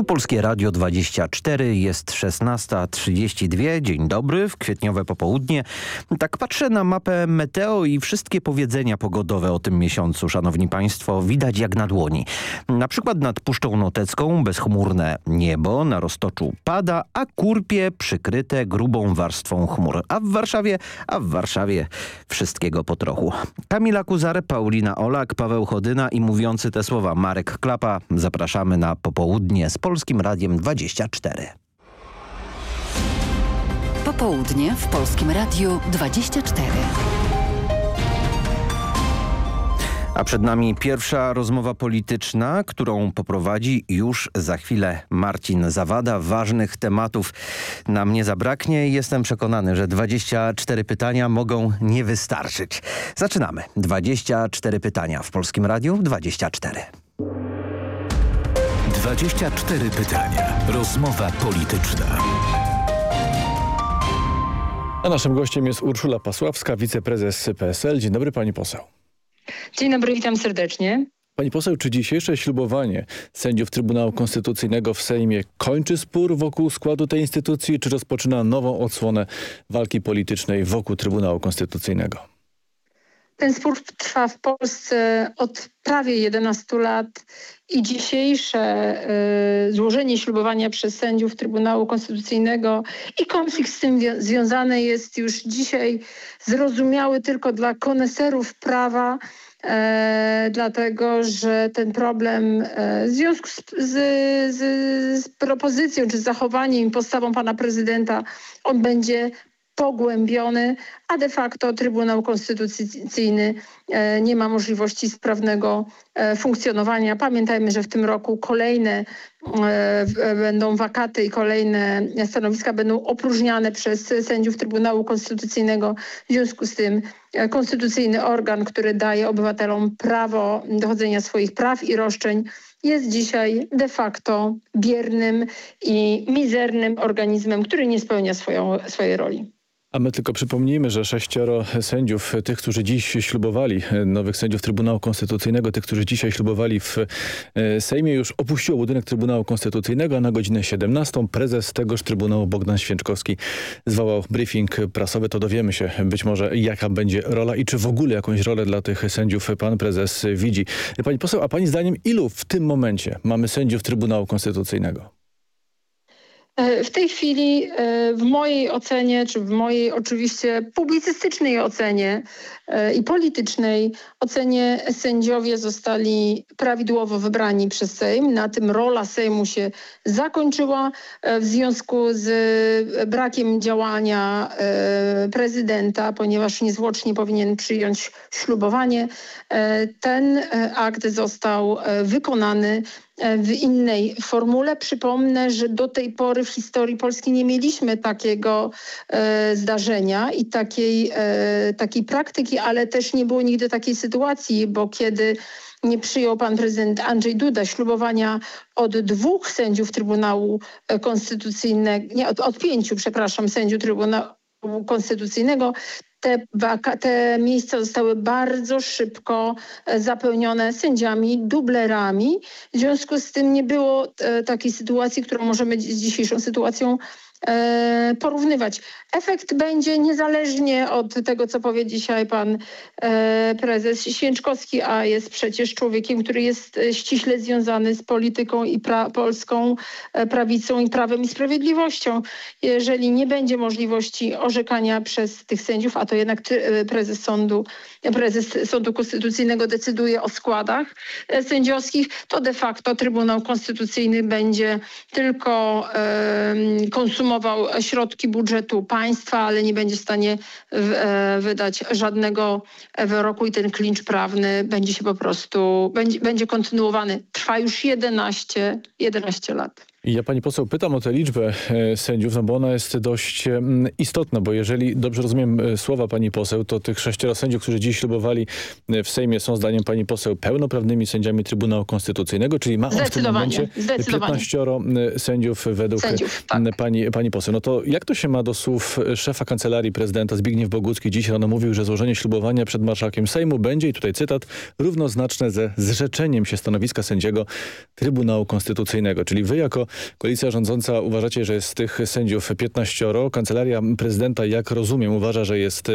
Tu Polskie Radio 24, jest 16.32. Dzień dobry, w kwietniowe popołudnie. Tak patrzę na mapę Meteo i wszystkie powiedzenia pogodowe o tym miesiącu, szanowni państwo, widać jak na dłoni. Na przykład nad Puszczą Notecką bezchmurne niebo, na Roztoczu pada, a Kurpie przykryte grubą warstwą chmur. A w Warszawie, a w Warszawie wszystkiego po trochu. Kamila Kuzar, Paulina Olak, Paweł Chodyna i mówiący te słowa Marek Klapa. Zapraszamy na popołudnie z Polskim Radiem 24. Popołudnie w Polskim Radiu 24. A przed nami pierwsza rozmowa polityczna, którą poprowadzi już za chwilę Marcin Zawada. Ważnych tematów nam nie zabraknie i jestem przekonany, że 24 pytania mogą nie wystarczyć. Zaczynamy. 24 pytania w Polskim Radiu 24. 24 pytania. Rozmowa polityczna. A naszym gościem jest Urszula Pasławska, wiceprezes PSL. Dzień dobry pani poseł. Dzień dobry, witam serdecznie. Pani poseł, czy dzisiejsze ślubowanie sędziów Trybunału Konstytucyjnego w Sejmie kończy spór wokół składu tej instytucji, czy rozpoczyna nową odsłonę walki politycznej wokół Trybunału Konstytucyjnego? Ten spór trwa w Polsce od prawie 11 lat i dzisiejsze y, złożenie ślubowania przez sędziów Trybunału Konstytucyjnego i konflikt z tym związany jest już dzisiaj zrozumiały tylko dla koneserów prawa, E, dlatego że ten problem e, w związku z, z, z, z propozycją czy zachowaniem i postawą pana prezydenta on będzie pogłębiony, a de facto Trybunał Konstytucyjny e, nie ma możliwości sprawnego e, funkcjonowania. Pamiętajmy, że w tym roku kolejne e, będą wakaty i kolejne stanowiska będą opróżniane przez sędziów Trybunału Konstytucyjnego. W związku z tym konstytucyjny organ, który daje obywatelom prawo dochodzenia swoich praw i roszczeń jest dzisiaj de facto biernym i mizernym organizmem, który nie spełnia swoją, swojej roli. A my tylko przypomnijmy, że sześcioro sędziów, tych, którzy dziś ślubowali, nowych sędziów Trybunału Konstytucyjnego, tych, którzy dzisiaj ślubowali w e, Sejmie, już opuściło budynek Trybunału Konstytucyjnego, a na godzinę 17 prezes tegoż Trybunału Bogdan Święczkowski zwołał briefing prasowy. To dowiemy się być może jaka będzie rola i czy w ogóle jakąś rolę dla tych sędziów pan prezes widzi. Pani poseł, a pani zdaniem ilu w tym momencie mamy sędziów Trybunału Konstytucyjnego? E, w tej chwili e, w mojej ocenie, czy w mojej oczywiście publicystycznej ocenie e, i politycznej ocenie sędziowie zostali prawidłowo wybrani przez Sejm. Na tym rola Sejmu się zakończyła w związku z brakiem działania prezydenta, ponieważ niezwłocznie powinien przyjąć ślubowanie. Ten akt został wykonany w innej formule. Przypomnę, że do tej pory w historii Polski nie mieliśmy takiego e, zdarzenia i takiej, e, takiej praktyki, ale też nie było nigdy takiej sytuacji, bo kiedy nie przyjął pan prezydent Andrzej Duda ślubowania od dwóch sędziów Trybunału Konstytucyjnego, nie, od, od pięciu, przepraszam, sędziów Trybunału Konstytucyjnego, te, te miejsca zostały bardzo szybko e, zapełnione sędziami, dublerami. W związku z tym nie było e, takiej sytuacji, którą możemy z dzisiejszą sytuacją porównywać. Efekt będzie niezależnie od tego, co powie dzisiaj pan e, prezes Święczkowski, a jest przecież człowiekiem, który jest e, ściśle związany z polityką i pra polską prawicą i prawem i sprawiedliwością. Jeżeli nie będzie możliwości orzekania przez tych sędziów, a to jednak prezes sądu, prezes Sądu Konstytucyjnego decyduje o składach sędziowskich, to de facto Trybunał Konstytucyjny będzie tylko konsumował konsumował środki budżetu państwa, ale nie będzie w stanie e, wydać żadnego wyroku i ten klincz prawny będzie się po prostu, będzie, będzie kontynuowany. Trwa już 11, 11 lat. Ja pani poseł pytam o tę liczbę e, sędziów, no bo ona jest dość istotna, bo jeżeli dobrze rozumiem e, słowa pani poseł, to tych sześcioro sędziów, którzy dziś ślubowali e, w Sejmie są zdaniem pani poseł pełnoprawnymi sędziami Trybunału Konstytucyjnego, czyli ma on w tym momencie 15 sędziów według sędziów, tak. pani, pani poseł. No to jak to się ma do słów szefa Kancelarii Prezydenta Zbigniew Bogucki? Dziś rano mówił, że złożenie ślubowania przed marszałkiem Sejmu będzie, i tutaj cytat, równoznaczne ze zrzeczeniem się stanowiska sędziego Trybunału Konstytucyjnego. Czyli wy jako koalicja rządząca uważacie, że jest z tych sędziów 15. Kancelaria prezydenta, jak rozumiem, uważa, że jest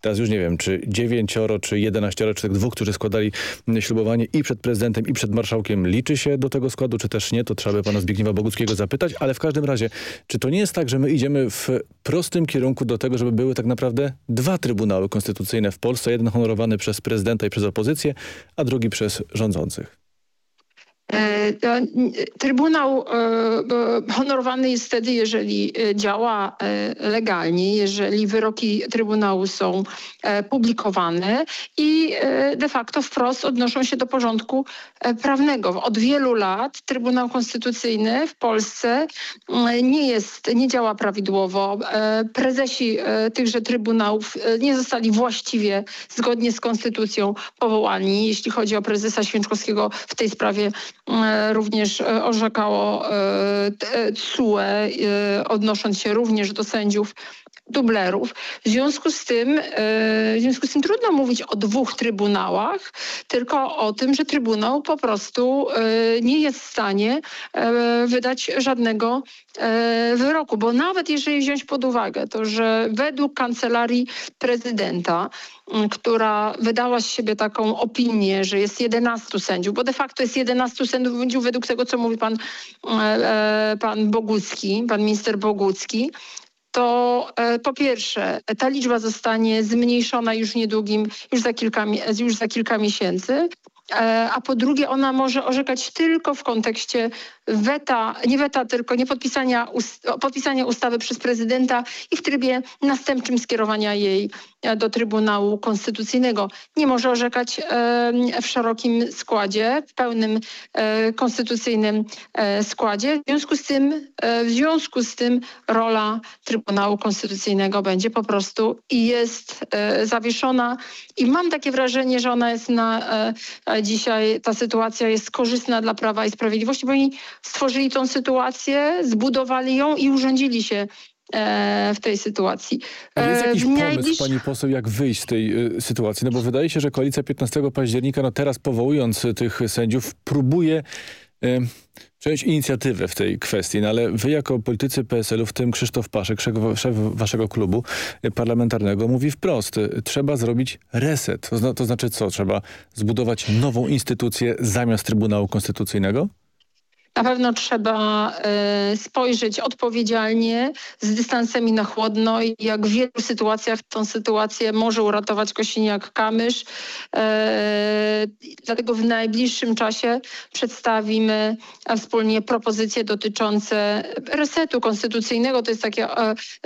teraz już nie wiem, czy 9, czy 11, czy tych dwóch, którzy składali ślubowanie i przed prezydentem, i przed marszałkiem. Liczy się do tego składu, czy też nie? To trzeba by pana Zbigniewa Boguckiego zapytać, ale w każdym razie, czy to nie jest tak, że my idziemy w prostym kierunku do tego, żeby były tak naprawdę dwa trybunały konstytucyjne w Polsce, jeden honorowany przez prezydenta i przez opozycję, a drugi przez rządzących? E, Trybunał e, honorowany jest wtedy, jeżeli e, działa legalnie, jeżeli wyroki Trybunału są publikowane i de facto wprost odnoszą się do porządku prawnego. Od wielu lat Trybunał Konstytucyjny w Polsce nie jest, nie działa prawidłowo. Prezesi tychże trybunałów nie zostali właściwie zgodnie z konstytucją powołani. Jeśli chodzi o prezesa Święczkowskiego w tej sprawie również e, orzekało TSUE, e, odnosząc się również do sędziów dublerów. W związku z tym, e, w związku z tym trudno mówić o dwóch trybunałach, tylko o tym, że Trybunał po prostu e, nie jest w stanie e, wydać żadnego wyroku, bo nawet jeżeli wziąć pod uwagę to, że według kancelarii prezydenta która wydała z siebie taką opinię, że jest 11 sędziów, bo de facto jest 11 sędziów według tego, co mówi pan, pan Bogucki, pan minister Bogucki, to e, po pierwsze ta liczba zostanie zmniejszona już niedługim, już za kilka, już za kilka miesięcy, e, a po drugie ona może orzekać tylko w kontekście weta, nie weta, tylko nie podpisania, podpisania ustawy przez prezydenta i w trybie następczym skierowania jej e, do Trybunału Konstytucyjnego. Nie może orzekać w szerokim składzie, w pełnym e, konstytucyjnym e, składzie. W związku z tym, w związku z tym rola Trybunału Konstytucyjnego będzie po prostu i jest zawieszona i mam takie wrażenie, że ona jest na dzisiaj, ta sytuacja jest korzystna dla Prawa i Sprawiedliwości, bo oni stworzyli tą sytuację, zbudowali ją i urządzili się e, w tej sytuacji. A jest e, jakiś pomysł, pani poseł, jak wyjść z tej y, sytuacji? No bo wydaje się, że koalicja 15 października, no teraz powołując tych sędziów, próbuje y, przejąć inicjatywę w tej kwestii, no ale wy jako politycy PSL-u, w tym Krzysztof Paszek, szef waszego klubu parlamentarnego, mówi wprost, trzeba zrobić reset. To, zna, to znaczy co? Trzeba zbudować nową instytucję zamiast Trybunału Konstytucyjnego? Na pewno trzeba y, spojrzeć odpowiedzialnie, z dystansem i na chłodno i jak w wielu sytuacjach tą sytuację może uratować Kosiniak-Kamysz. Y, dlatego w najbliższym czasie przedstawimy wspólnie propozycje dotyczące resetu konstytucyjnego. To jest takie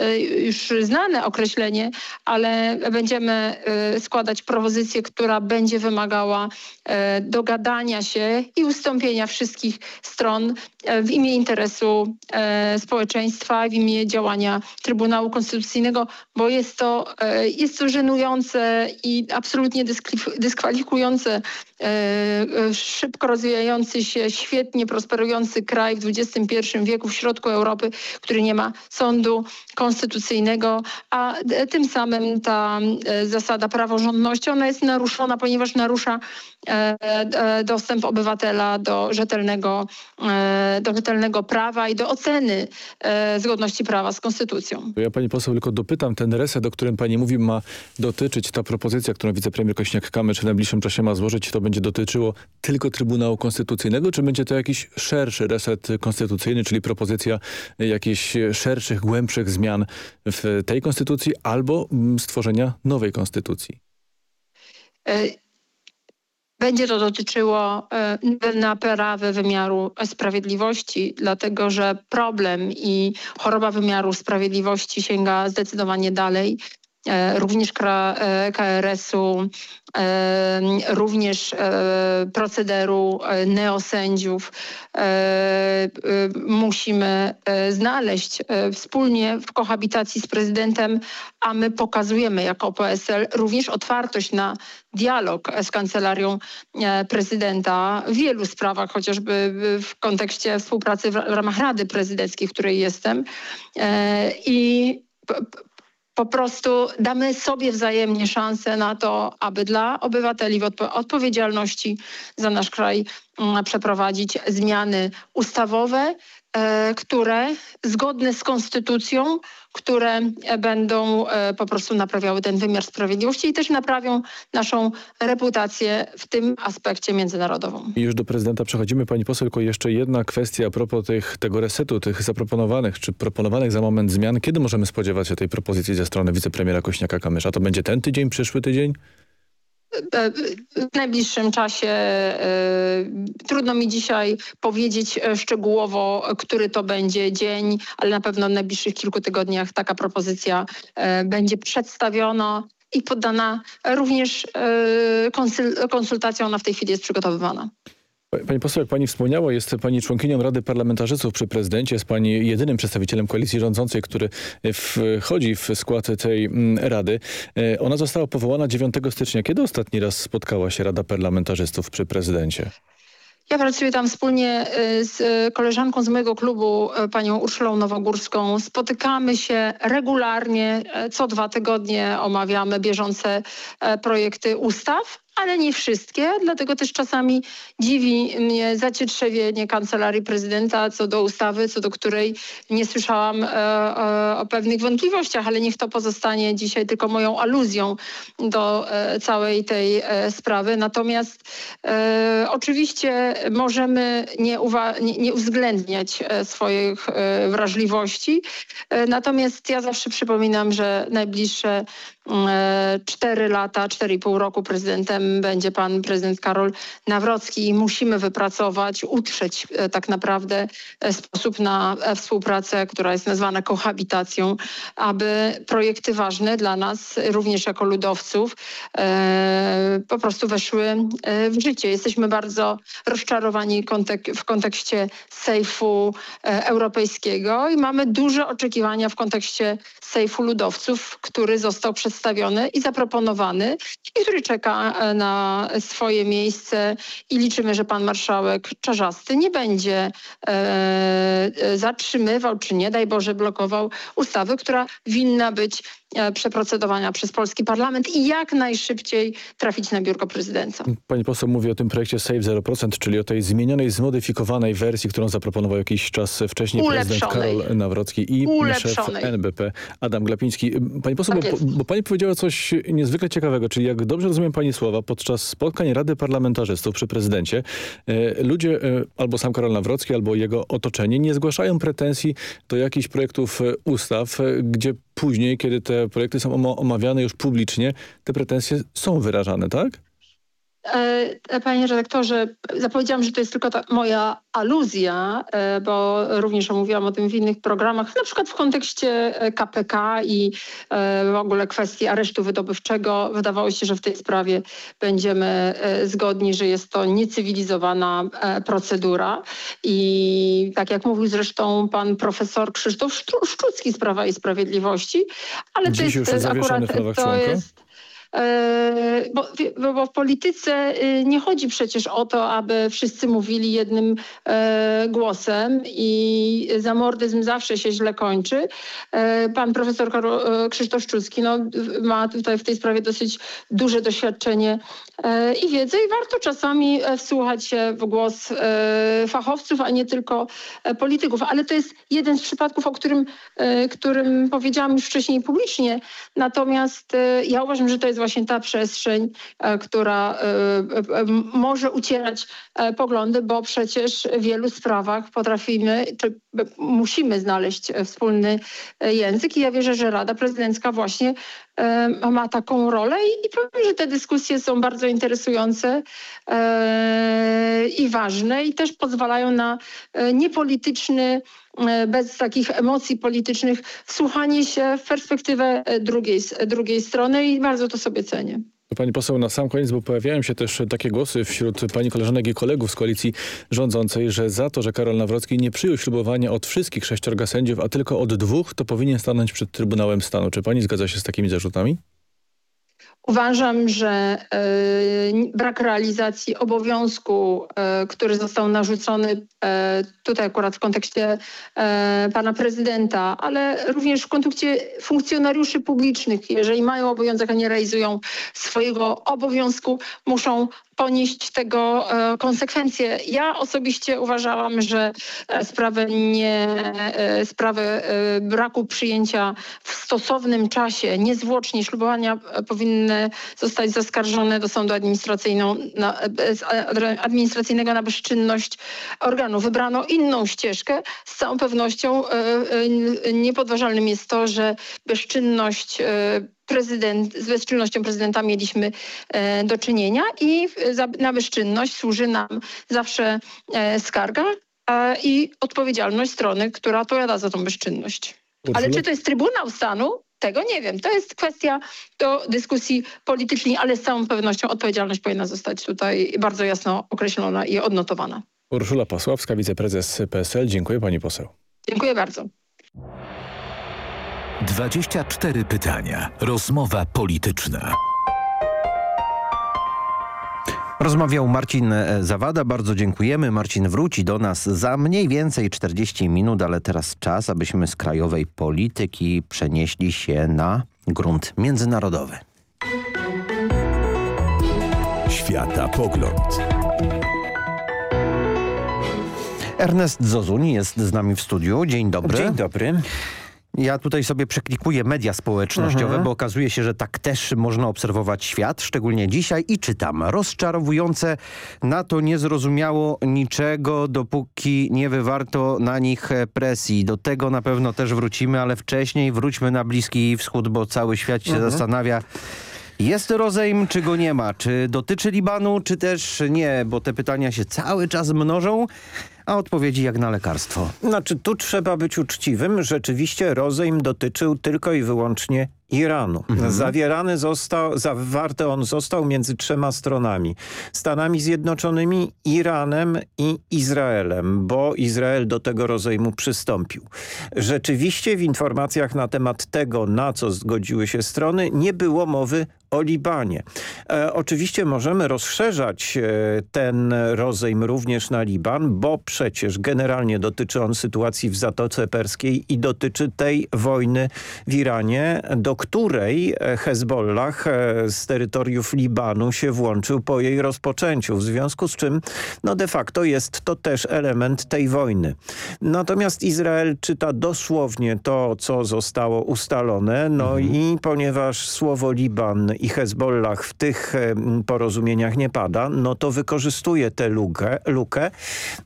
y, już znane określenie, ale będziemy składać propozycję, która będzie wymagała dogadania się i ustąpienia wszystkich stron stron e, w imię interesu e, społeczeństwa, w imię działania Trybunału Konstytucyjnego, bo jest to, e, jest to żenujące i absolutnie dyskwalifikujące szybko rozwijający się, świetnie prosperujący kraj w XXI wieku w środku Europy, który nie ma sądu konstytucyjnego, a tym samym ta zasada praworządności, ona jest naruszona, ponieważ narusza dostęp obywatela do rzetelnego E, do rzetelnego prawa i do oceny e, zgodności prawa z konstytucją. Ja pani poseł tylko dopytam, ten reset, o którym pani mówi, ma dotyczyć, ta propozycja, którą wicepremier Kośniak-Kamysz w najbliższym czasie ma złożyć, to będzie dotyczyło tylko Trybunału Konstytucyjnego, czy będzie to jakiś szerszy reset konstytucyjny, czyli propozycja jakichś szerszych, głębszych zmian w tej konstytucji albo mm, stworzenia nowej konstytucji? Y będzie to dotyczyło e, naprawy wymiaru sprawiedliwości, dlatego że problem i choroba wymiaru sprawiedliwości sięga zdecydowanie dalej. E, również KRS-u, e, również e, procederu neosędziów musimy znaleźć wspólnie w kohabitacji z prezydentem, a my pokazujemy jako PSL również otwartość na dialog z kancelarią prezydenta w wielu sprawach, chociażby w kontekście współpracy w ramach Rady Prezydenckiej, w której jestem. I po prostu damy sobie wzajemnie szansę na to, aby dla obywateli w odpo odpowiedzialności za nasz kraj mm, przeprowadzić zmiany ustawowe, które zgodne z konstytucją, które będą e, po prostu naprawiały ten wymiar sprawiedliwości i też naprawią naszą reputację w tym aspekcie międzynarodową. Już do prezydenta przechodzimy. Pani poseł, tylko jeszcze jedna kwestia a propos tych, tego resetu, tych zaproponowanych czy proponowanych za moment zmian. Kiedy możemy spodziewać się tej propozycji ze strony wicepremiera Kośniaka-Kamysza? To będzie ten tydzień, przyszły tydzień? W najbliższym czasie y, trudno mi dzisiaj powiedzieć e, szczegółowo, który to będzie dzień, ale na pewno w najbliższych kilku tygodniach taka propozycja e, będzie przedstawiona i poddana również e, konsultacjom. Ona w tej chwili jest przygotowywana. Pani poseł, jak pani wspomniała, jest pani członkinią Rady Parlamentarzystów przy prezydencie. Jest pani jedynym przedstawicielem koalicji rządzącej, który wchodzi w skład tej rady. E, ona została powołana 9 stycznia. Kiedy ostatni raz spotkała się Rada Parlamentarzystów przy prezydencie? Ja pracuję tam wspólnie z koleżanką z mojego klubu, panią Urszulą Nowogórską. Spotykamy się regularnie, co dwa tygodnie omawiamy bieżące projekty ustaw ale nie wszystkie, dlatego też czasami dziwi mnie zacietrzewienie Kancelarii Prezydenta co do ustawy, co do której nie słyszałam e, e, o pewnych wątpliwościach, ale niech to pozostanie dzisiaj tylko moją aluzją do e, całej tej e, sprawy. Natomiast e, oczywiście możemy nie, nie, nie uwzględniać e, swoich wrażliwości, natomiast ja zawsze przypominam, że najbliższe cztery lata, cztery i pół roku prezydentem będzie pan prezydent Karol Nawrocki i musimy wypracować, utrzeć e, tak naprawdę e, sposób na e, współpracę, która jest nazwana kohabitacją, aby projekty ważne dla nas, również jako ludowców, po prostu weszły w życie. Jesteśmy bardzo rozczarowani w kontekście sejfu europejskiego i mamy duże oczekiwania w kontekście sejfu ludowców, który został przedstawiony i zaproponowany i który czeka na swoje miejsce i liczymy, że pan marszałek Czarzasty nie będzie e, e, zatrzymywał, czy nie daj Boże blokował ustawy, która winna być E, przeprocedowania przez polski parlament i jak najszybciej trafić na biurko prezydenta. Pani poseł mówi o tym projekcie Save 0%, czyli o tej zmienionej, zmodyfikowanej wersji, którą zaproponował jakiś czas wcześniej prezydent Karol Nawrocki i szef NBP Adam Glapiński. Pani poseł, tak bo, bo, pani powiedziała coś niezwykle ciekawego, czyli jak dobrze rozumiem pani słowa, podczas spotkań Rady Parlamentarzystów przy prezydencie e, ludzie, e, albo sam Karol Nawrocki, albo jego otoczenie nie zgłaszają pretensji do jakichś projektów ustaw, gdzie później, kiedy te projekty są omawiane już publicznie, te pretensje są wyrażane, tak? E, panie redaktorze, zapowiedziałam, że to jest tylko moja aluzja, e, bo również omówiłam o tym w innych programach, na przykład w kontekście KPK i e, w ogóle kwestii aresztu wydobywczego. Wydawało się, że w tej sprawie będziemy zgodni, że jest to niecywilizowana procedura i tak jak mówił zresztą pan profesor Krzysztof Szczucki z Prawa i Sprawiedliwości, ale Dziś to jest akurat to jest E, bo, bo, w polityce y, nie chodzi przecież o to, aby wszyscy mówili jednym e, głosem i zamordyzm zawsze się źle kończy. E, pan profesor Krzysztof Szczucki no, ma tutaj w tej sprawie dosyć duże doświadczenie i wiedzę i warto czasami wsłuchać się w głos fachowców, a nie tylko polityków. Ale to jest jeden z przypadków, o którym, którym powiedziałam już wcześniej publicznie. Natomiast ja uważam, że to jest właśnie ta przestrzeń, e, która e, e, może ucierać poglądy, bo przecież w wielu sprawach potrafimy, czy musimy znaleźć wspólny język. I ja wierzę, że Rada Prezydencka właśnie ma taką rolę i powiem, że te dyskusje są bardzo interesujące i ważne i też pozwalają na niepolityczny bez takich emocji politycznych wsłuchanie się w perspektywę drugiej, drugiej strony i bardzo to sobie cenię. Pani poseł, na sam koniec, bo pojawiają się też takie głosy wśród pani koleżanek i kolegów z koalicji rządzącej, że za to, że Karol Nawrocki nie przyjął ślubowania od wszystkich sześciorga sędziów, a tylko od dwóch, to powinien stanąć przed Trybunałem Stanu. Czy pani zgadza się z takimi zarzutami? Uważam, że y, brak realizacji obowiązku, y, który został narzucony y, tutaj akurat w kontekście pana prezydenta, ale również w kontekście funkcjonariuszy publicznych, jeżeli mają obowiązek, a nie realizują swojego obowiązku, muszą ponieść tego e, konsekwencje. Ja osobiście uważałam, że e, sprawę, nie, e, sprawę braku przyjęcia w stosownym czasie, niezwłocznie ślubowania powinny zostać zaskarżone do sądu na, administracyjnego na bezczynność organu. Wybrano inną ścieżkę. Z całą pewnością niepodważalnym jest to, że bezczynność prezydent, z bezczynnością prezydenta mieliśmy e, do czynienia i za, na bezczynność służy nam zawsze e, skarga e, i odpowiedzialność strony, która odpowiada za tą bezczynność. Ale czy to jest Trybunał Stanu? Tego nie wiem. To jest kwestia do dyskusji politycznej, ale z całą pewnością odpowiedzialność powinna zostać tutaj bardzo jasno określona i odnotowana. Urszula Pasławska, wiceprezes PSL. Dziękuję pani poseł. Dziękuję bardzo. 24 pytania. Rozmowa polityczna. Rozmawiał Marcin e, Zawada, bardzo dziękujemy. Marcin wróci do nas za mniej więcej 40 minut, ale teraz czas, abyśmy z krajowej polityki przenieśli się na grunt międzynarodowy. Świata Pogląd. Ernest Zozuni jest z nami w studiu. Dzień dobry. Dzień dobry. Ja tutaj sobie przeklikuję media społecznościowe, Mhm. bo okazuje się, że tak też można obserwować świat, szczególnie dzisiaj i czytam. Rozczarowujące NATO nie zrozumiało niczego, dopóki nie wywarto na nich e, presji. Do tego na pewno też wrócimy, ale wcześniej wróćmy na Bliski Wschód, bo cały świat się Mhm. zastanawia, jest rozejm, czy go nie ma? Czy dotyczy Libanu, czy też nie? Bo te pytania się cały czas mnożą, a odpowiedzi jak na lekarstwo. Znaczy tu trzeba być uczciwym. Rzeczywiście rozejm dotyczył tylko i wyłącznie Iranu. Mhm. Zawierany został, zawarty on został między trzema stronami. Stanami Zjednoczonymi, Iranem i Izraelem, bo Izrael do tego rozejmu przystąpił. Rzeczywiście w informacjach na temat tego, na co zgodziły się strony, nie było mowy o Libanie. E, oczywiście możemy rozszerzać e, ten rozejm również na Liban, bo przecież generalnie dotyczy on sytuacji w Zatoce Perskiej i dotyczy tej wojny w Iranie, do której e, Hezbollah e, z terytoriów Libanu się włączył po jej rozpoczęciu, w związku z czym no de facto jest to też element tej wojny. Natomiast Izrael czyta dosłownie to, co zostało ustalone, no i ponieważ słowo Liban i Hezbollah w tych em, porozumieniach nie pada, no to wykorzystuje tę lukę, lukę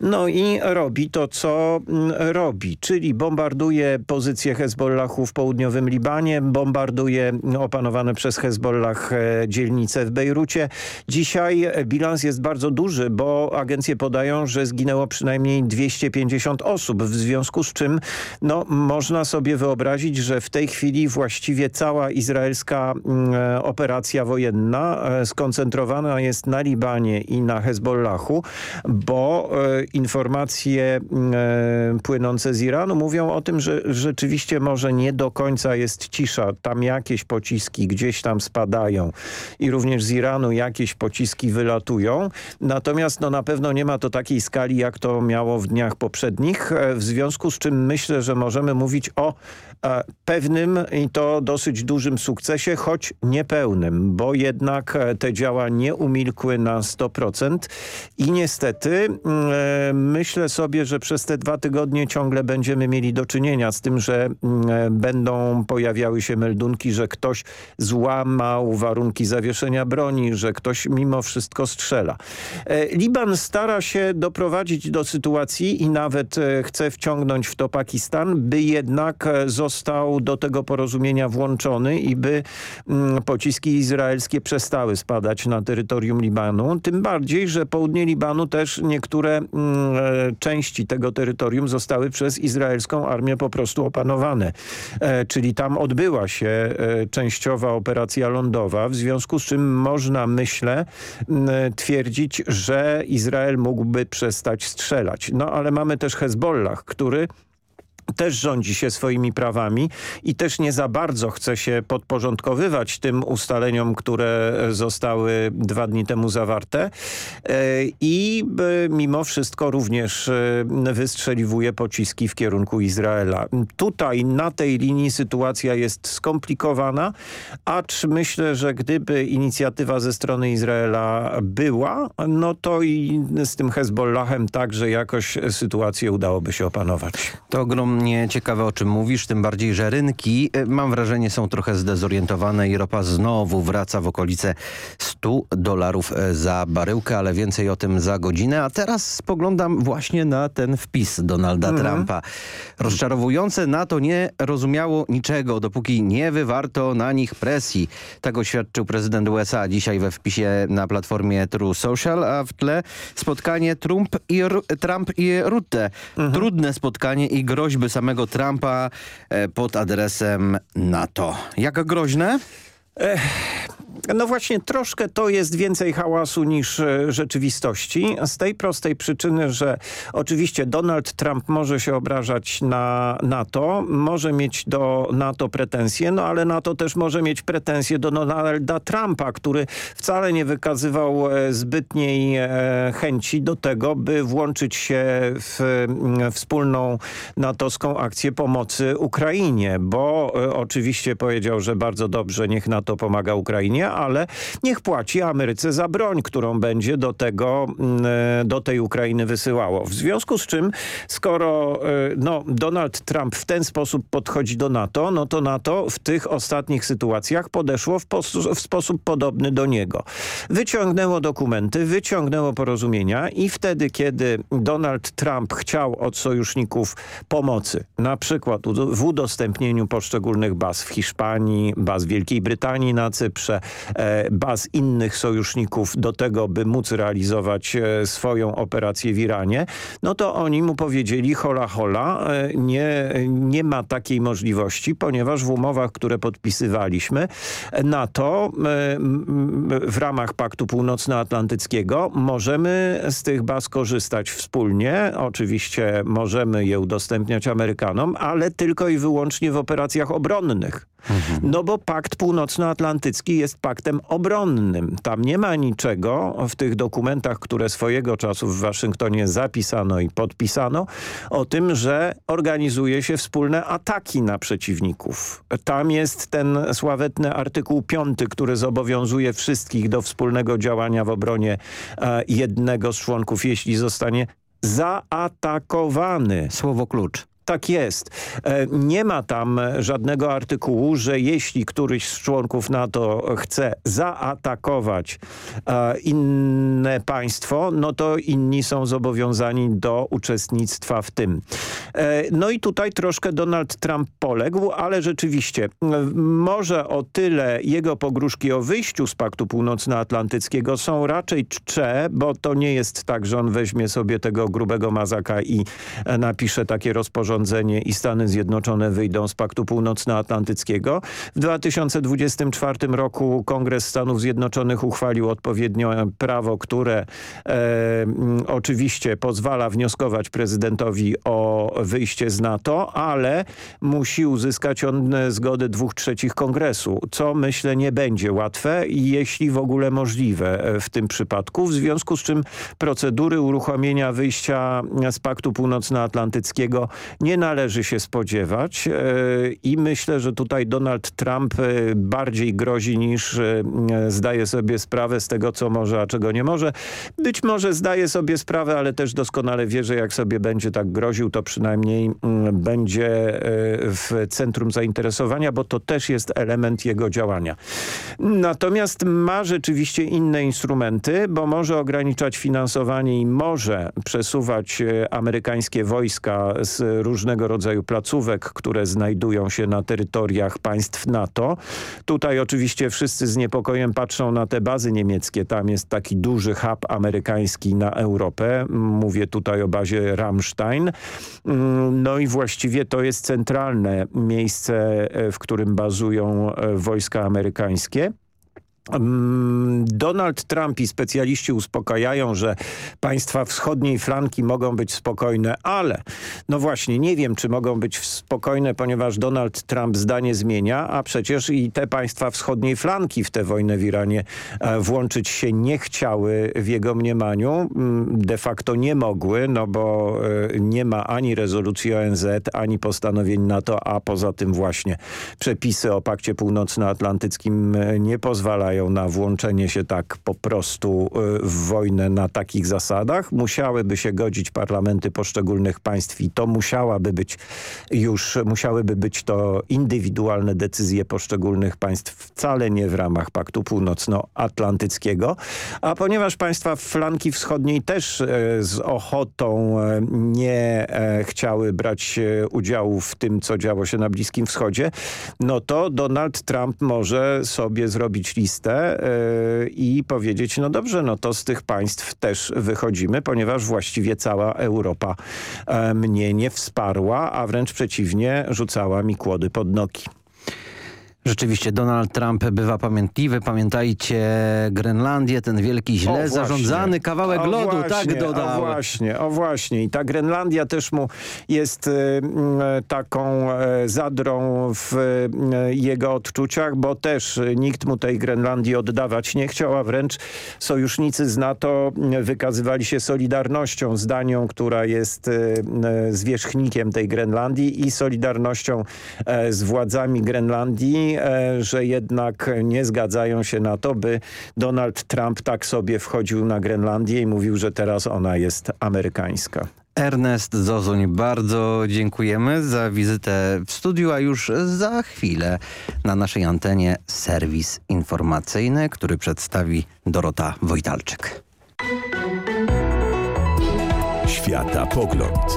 no i robi to, co robi, czyli bombarduje pozycje Hezbollahu w południowym Libanie, bombarduje opanowane przez Hezbollah e, dzielnice w Bejrucie. Dzisiaj bilans jest bardzo duży, bo agencje podają, że zginęło przynajmniej 250 osób, w związku z czym no, można sobie wyobrazić, że w tej chwili właściwie cała izraelska mm, e, operacja wojenna e, skoncentrowana jest na Libanie i na Hezbollahu, bo informacje mm, płynące z Iranu mówią o tym, że rzeczywiście może nie do końca jest cisza. Tam jakieś pociski gdzieś tam spadają i również z Iranu jakieś pociski wylatują. Natomiast no, na pewno nie ma to takiej skali, jak to miało w dniach poprzednich, e, w związku z czym myślę, że możemy mówić o pewnym i to dosyć dużym sukcesie, choć niepełnym, bo jednak e, te działa nie umilkły na 100% i niestety e, myślę sobie, że przez te dwa tygodnie ciągle będziemy mieli do czynienia z tym, że e, będą pojawiały się meldunki, że ktoś złamał warunki zawieszenia broni, że ktoś mimo wszystko strzela. Liban stara się doprowadzić do sytuacji i nawet chce wciągnąć w to Pakistan, by jednak e, został do tego porozumienia włączony i by mm, pociski izraelskie przestały spadać na terytorium Libanu. Tym bardziej, że południe Libanu też niektóre mm, e, części tego terytorium zostały przez izraelską armię po prostu opanowane. E, czyli tam odbyła się e, częściowa operacja lądowa, w związku z czym można, myślę, m, twierdzić, że Izrael mógłby przestać strzelać. No ale mamy też Hezbollah, który też rządzi się swoimi prawami i też nie za bardzo chce się podporządkowywać tym ustaleniom, które zostały dwa dni temu zawarte E, i e, mimo wszystko również e, wystrzeliwuje pociski w kierunku Izraela. Tutaj na tej linii sytuacja jest skomplikowana, acz myślę, że gdyby inicjatywa ze strony Izraela była, no to i z tym Hezbollahem także jakoś sytuację udałoby się opanować. To ogromnie ciekawe, o czym mówisz, tym bardziej, że rynki, e, mam wrażenie, są trochę zdezorientowane i ropa znowu wraca w okolice 100 dolarów e, za baryłkę, ale więcej o tym za godzinę. A teraz spoglądam właśnie na ten wpis Donalda Mhm. Trumpa. Rozczarowujące NATO nie rozumiało niczego, dopóki nie wywarto na nich presji. Tak oświadczył prezydent USA dzisiaj we wpisie na platformie True Social, a w tle spotkanie Trump i, Ru- Trump i Rutte. Trudne spotkanie i groźby samego Trumpa e, pod adresem NATO. Jak groźne? No właśnie, troszkę to jest więcej hałasu niż e, rzeczywistości. Z tej prostej przyczyny, że oczywiście Donald Trump może się obrażać na NATO, może mieć do NATO pretensje, no ale NATO też może mieć pretensje do Donalda Trumpa, który wcale nie wykazywał e, zbytniej e, chęci do tego, by włączyć się w wspólną natowską akcję pomocy Ukrainie, bo oczywiście powiedział, że bardzo dobrze niech NATO pomaga Ukrainie, ale niech płaci Ameryce za broń, którą będzie do tego, mm, e, do tej Ukrainy wysyłało. W związku z czym, skoro e, no, Donald Trump w ten sposób podchodzi do NATO, no to NATO w tych ostatnich sytuacjach podeszło w, w sposób podobny do niego. Wyciągnęło dokumenty, wyciągnęło porozumienia i wtedy, kiedy Donald Trump chciał od sojuszników pomocy, na przykład w udostępnieniu poszczególnych baz w Hiszpanii, baz Wielkiej Brytanii na Cyprze, baz innych sojuszników do tego, by móc realizować e, swoją operację w Iranie, no to oni mu powiedzieli hola hola, e, nie, nie ma takiej możliwości, ponieważ w umowach, które podpisywaliśmy NATO w ramach Paktu Północnoatlantyckiego możemy z tych baz korzystać wspólnie. Oczywiście możemy je udostępniać Amerykanom, ale tylko i wyłącznie w operacjach obronnych. Mhm. No bo Pakt Północnoatlantycki jest paktem obronnym. Tam nie ma niczego w tych dokumentach, które swojego czasu w Waszyngtonie zapisano i podpisano o tym, że organizuje się wspólne ataki na przeciwników. Tam jest ten sławetny artykuł 5, który zobowiązuje wszystkich do wspólnego działania w obronie e, jednego z członków, jeśli zostanie zaatakowany. Słowo klucz tak jest. E, nie ma tam żadnego artykułu, że jeśli któryś z członków NATO chce zaatakować e, inne państwo, no to inni są zobowiązani do uczestnictwa w tym. E, no i tutaj troszkę Donald Trump poległ, ale rzeczywiście może o tyle jego pogróżki o wyjściu z Paktu Północnoatlantyckiego są raczej czcze, bo to nie jest tak, że on weźmie sobie tego grubego mazaka i napisze takie rozporządzenie i Stany Zjednoczone wyjdą z Paktu Północnoatlantyckiego. W 2024 roku Kongres Stanów Zjednoczonych uchwalił odpowiednio prawo, które e, oczywiście pozwala wnioskować prezydentowi o wyjście z NATO, ale musi uzyskać on zgodę dwóch trzecich kongresu, co myślę nie będzie łatwe jeśli w ogóle możliwe e, w tym przypadku, w związku z czym procedury uruchomienia wyjścia z Paktu Północnoatlantyckiego nie należy się spodziewać e, i myślę, że tutaj Donald Trump e, bardziej grozi niż e, zdaje sobie sprawę z tego, co może, a czego nie może. Być może zdaje sobie sprawę, ale też doskonale wie, że jak sobie będzie tak groził, to przynajmniej mm, będzie w centrum zainteresowania, bo to też jest element jego działania. Natomiast ma rzeczywiście inne instrumenty, bo może ograniczać finansowanie i może przesuwać amerykańskie wojska z różnego rodzaju placówek, które znajdują się na terytoriach państw NATO. Tutaj oczywiście wszyscy z niepokojem patrzą na te bazy niemieckie. Tam jest taki duży hub amerykański na Europę. Mówię tutaj o bazie Ramstein. Mm, no i właściwie to jest centralne miejsce, e, w którym bazują e, wojska amerykańskie. Mm, Donald Trump i specjaliści uspokajają, że państwa wschodniej flanki mogą być spokojne, ale no właśnie nie wiem, czy mogą być spokojne, ponieważ Donald Trump zdanie zmienia, a przecież i te państwa wschodniej flanki w tę wojnę w Iranie e, włączyć się nie chciały w jego mniemaniu. Mm, de facto nie mogły, no bo e, nie ma ani rezolucji ONZ, ani postanowień NATO, a poza tym właśnie przepisy o Pakcie Północnoatlantyckim e, nie pozwalają na włączenie się tak po prostu y, w wojnę na takich zasadach. Musiałyby się godzić parlamenty poszczególnych państw i to musiałaby być już, musiałyby być to indywidualne decyzje poszczególnych państw, wcale nie w ramach Paktu Północnoatlantyckiego. A ponieważ państwa flanki wschodniej też y, z ochotą y, nie chciały brać udziału w tym, co działo się na Bliskim Wschodzie, no to Donald Trump może sobie zrobić listę listę e, i powiedzieć, no dobrze, no to z tych państw też wychodzimy, ponieważ właściwie cała Europa e, mnie nie wsparła, a wręcz przeciwnie, rzucała mi kłody pod nogi. Rzeczywiście Donald Trump bywa pamiętliwy. Pamiętajcie Grenlandię, ten wielki źle zarządzany kawałek o lodu, właśnie, tak dodał. O właśnie, o właśnie. I ta Grenlandia też mu jest y, y, taką y, zadrą w jego odczuciach, bo też nikt mu tej Grenlandii oddawać nie chciał, a wręcz sojusznicy z NATO wykazywali się solidarnością z Danią, która jest zwierzchnikiem tej Grenlandii i solidarnością z władzami Grenlandii, że jednak nie zgadzają się na to, by Donald Trump tak sobie wchodził na Grenlandię i mówił, że teraz ona jest amerykańska. Ernest Zozuń, bardzo dziękujemy za wizytę w studiu, a już za chwilę na naszej antenie serwis informacyjny, który przedstawi Dorota Wojtalczyk. Światapogląd.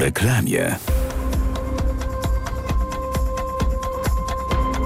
reklamie.